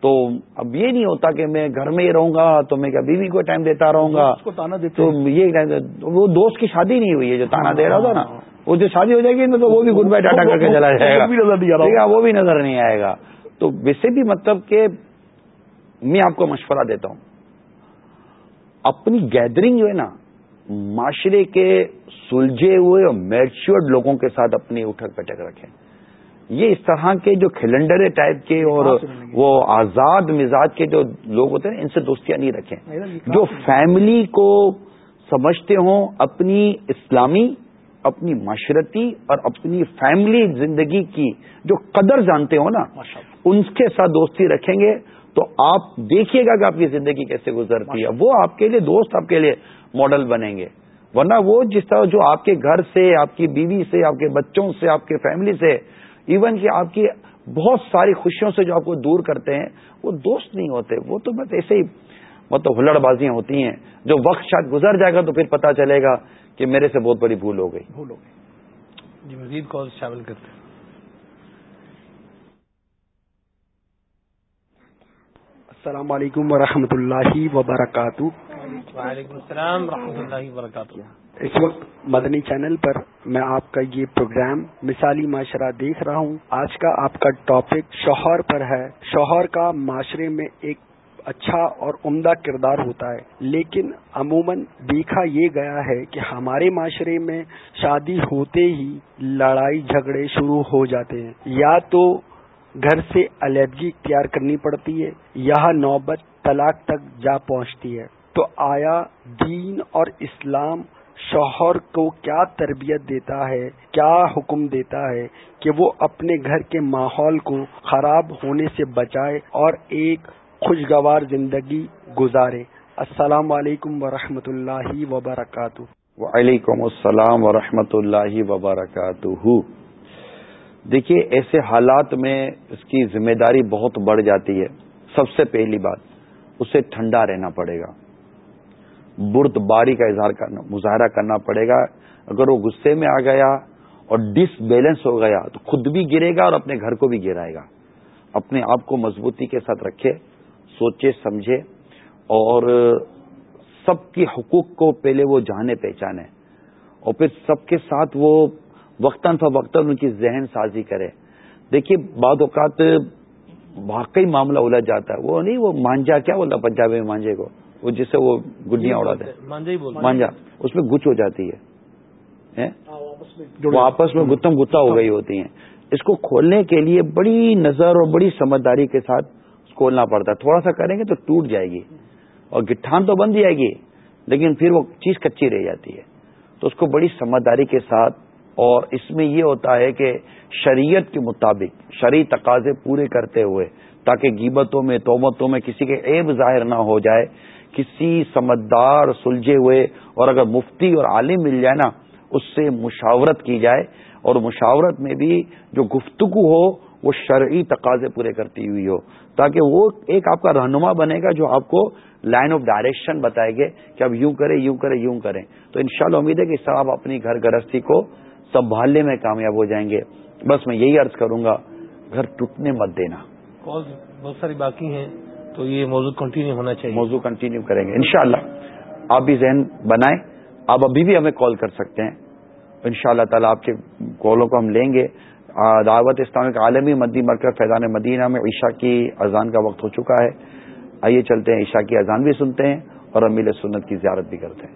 تو اب یہ نہیں ہوتا کہ میں گھر میں ہی رہوں گا تو میں کیا بیوی کو ٹائم دیتا رہوں گا؟ تو یہ وہ دوست کی شادی نہیں ہوئی ہے جو تانا دے رہا تھا نا۔ وہ جو شادی ہو جائے گی نا تو وہ بھی گڈ بائی ڈاٹا کر کے چلا جائے گا۔ وہ بھی نظر نہیں آئے گا۔ تو ویسے بھی مطلب کہ میں آپ کو مشورہ دیتا ہوں۔ اپنی گیدرنگ جو ہے نا معاشرے کے سلجھے ہوئے اور میچورڈ لوگوں کے ساتھ اپنی اٹھک پٹک رکھیں۔ یہ اس طرح کے جو کھلنڈرے ٹائپ کے اور وہ آزاد مزاج کے جو لوگ ہوتے ہیں ان سے دوستیاں نہیں رکھیں۔ جو فیملی کو سمجھتے ہوں اپنی اسلامی اپنی معاشرتی اور اپنی فیملی زندگی کی جو قدر جانتے ہو نا ان کے ساتھ دوستی رکھیں گے۔ تو آپ دیکھیے گا کہ آپ کی زندگی کیسے گزرتی ہے۔ وہ آپ کے لیے دوست آپ کے لیے ماڈل بنیں گے۔ ورنہ وہ جس طرح جو آپ کے گھر سے، آپ کی بیوی سے، آپ کے بچوں سے، آپ کے فیملی سے ایون کہ آپ کی بہت ساری خوشیوں سے جو آپ کو دور کرتے ہیں، وہ دوست نہیں ہوتے۔ وہ تو بس ایسے ہی مطلب ہلڑ بازیاں ہوتی ہیں۔ جو وقت شاید گزر جائے گا تو پھر پتا چلے گا کہ میرے سے بہت بڑی بھول ہو گئی۔ بھول ہو گئی۔ جی مزید کال شامل کرتے ہیں۔ السلام علیکم ورحمۃ اللہ وبرکاتہ۔ وعلیکم السلام ورحمۃ اللہ وبرکاتہ۔ اس وقت مدنی چینل پر میں آپ کا یہ پروگرام مثالی معاشرہ دیکھ رہا ہوں۔ آج کا آپ کا ٹاپک شوہر پر ہے۔ شوہر کا معاشرے میں ایک اچھا اور عمدہ کردار ہوتا ہے۔ لیکن عموماً دیکھا یہ گیا ہے کہ ہمارے معاشرے میں شادی ہوتے ہی لڑائی جھگڑے شروع ہو جاتے ہیں۔ یا تو گھر سے علیحدگی اختیار کرنی پڑتی ہے یا نوبت طلاق تک جا پہنچتی ہے۔ تو آیا دین اور اسلام شوہر کو کیا تربیت دیتا ہے، کیا حکم دیتا ہے کہ وہ اپنے گھر کے ماحول کو خراب ہونے سے بچائے اور ایک خوشگوار زندگی گزارے۔ السلام علیکم ورحمۃ اللہ وبرکاتہ۔ وعلیکم السلام ورحمۃ اللہ وبرکاتہ۔ دیکھیے ایسے حالات میں اس کی ذمہ داری بہت بڑھ جاتی ہے۔ سب سے پہلی بات، اسے ٹھنڈا رہنا پڑے گا۔ برد باری کا اظہار کرنا، مظاہرہ کرنا پڑے گا۔ اگر وہ غصے میں آ گیا اور ڈس بیلنس ہو گیا تو خود بھی گرے گا اور اپنے گھر کو بھی گرائے گا۔ اپنے آپ کو مضبوطی کے ساتھ رکھے، سوچے، سمجھے اور سب کے حقوق کو پہلے وہ جانے پہچانے۔ اور پھر سب کے ساتھ وہ وقتاً فوقتاً ان کی ذہن سازی کرے۔ دیکھیے بعض اوقات واقعی معاملہ الجھ جاتا ہے۔ وہ نہیں وہ مانجا کیا بولتا پنجابی میں مانجے کو؟ وہ جس سے وہ گڈیاں اڑاتے ہیں مانجا اس میں گچ ہو جاتی ہے۔ وہ آپس میں گتم گتا ہو گئی ہوتی ہیں۔ اس کو کھولنے کے لیے بڑی نظر اور بڑی سمجھداری کے ساتھ کھولنا پڑتا ہے۔ تھوڑا سا کریں گے تو ٹوٹ جائے گی۔ اور گٹھان تو بن جائے گی لیکن پھر وہ چیز کچی رہ جاتی ہے۔ تو اس کو بڑی سمجھداری کے ساتھ اور اس میں یہ ہوتا ہے کہ شریعت کے مطابق شرعی تقاضے پورے کرتے ہوئے تاکہ گیبتوں میں تومتوں میں کسی کے عیب ظاہر نہ ہو جائے، کسی سمجھدار، سلجھے ہوئے اور اگر مفتی اور عالم مل جائے نا، اس سے مشاورت کی جائے اور مشاورت میں بھی جو گفتگو ہو، وہ شرعی تقاضے پورے کرتی ہوئی ہو۔ تاکہ وہ ایک آپ کا رہنما بنے گا جو آپ کو لائن آف ڈائریکشن بتائے گے کہ اب یوں کریں یوں کریں یوں کریں۔ تو انشاءاللہ امید ہے کہ اس طرح آپ اپنی گھر گرستی کو سنبھالنے میں کامیاب ہو جائیں گے۔ بس میں یہی عرض کروں گا گھر ٹوٹنے مت دینا۔ بہت ساری باقی ہیں تو یہ موضوع کنٹینیو ہونا چاہیے۔ موضوع کنٹینیو کریں گے۔ انشاءاللہ آپ بھی ذہن بنائیں۔ آپ ابھی بھی ہمیں کال کر سکتے ہیں۔ ان شاء اللہ تعالیٰ آپ کے کالوں کو ہم لیں گے۔ دعوت اسلامک عالمی مدی مرکز فیضان مدینہ میں عشاء کی اذان کا وقت ہو چکا ہے۔ آئیے چلتے ہیں عشاء کی اذان بھی سنتے ہیں اور امیل سنت کی زیارت بھی کرتے ہیں۔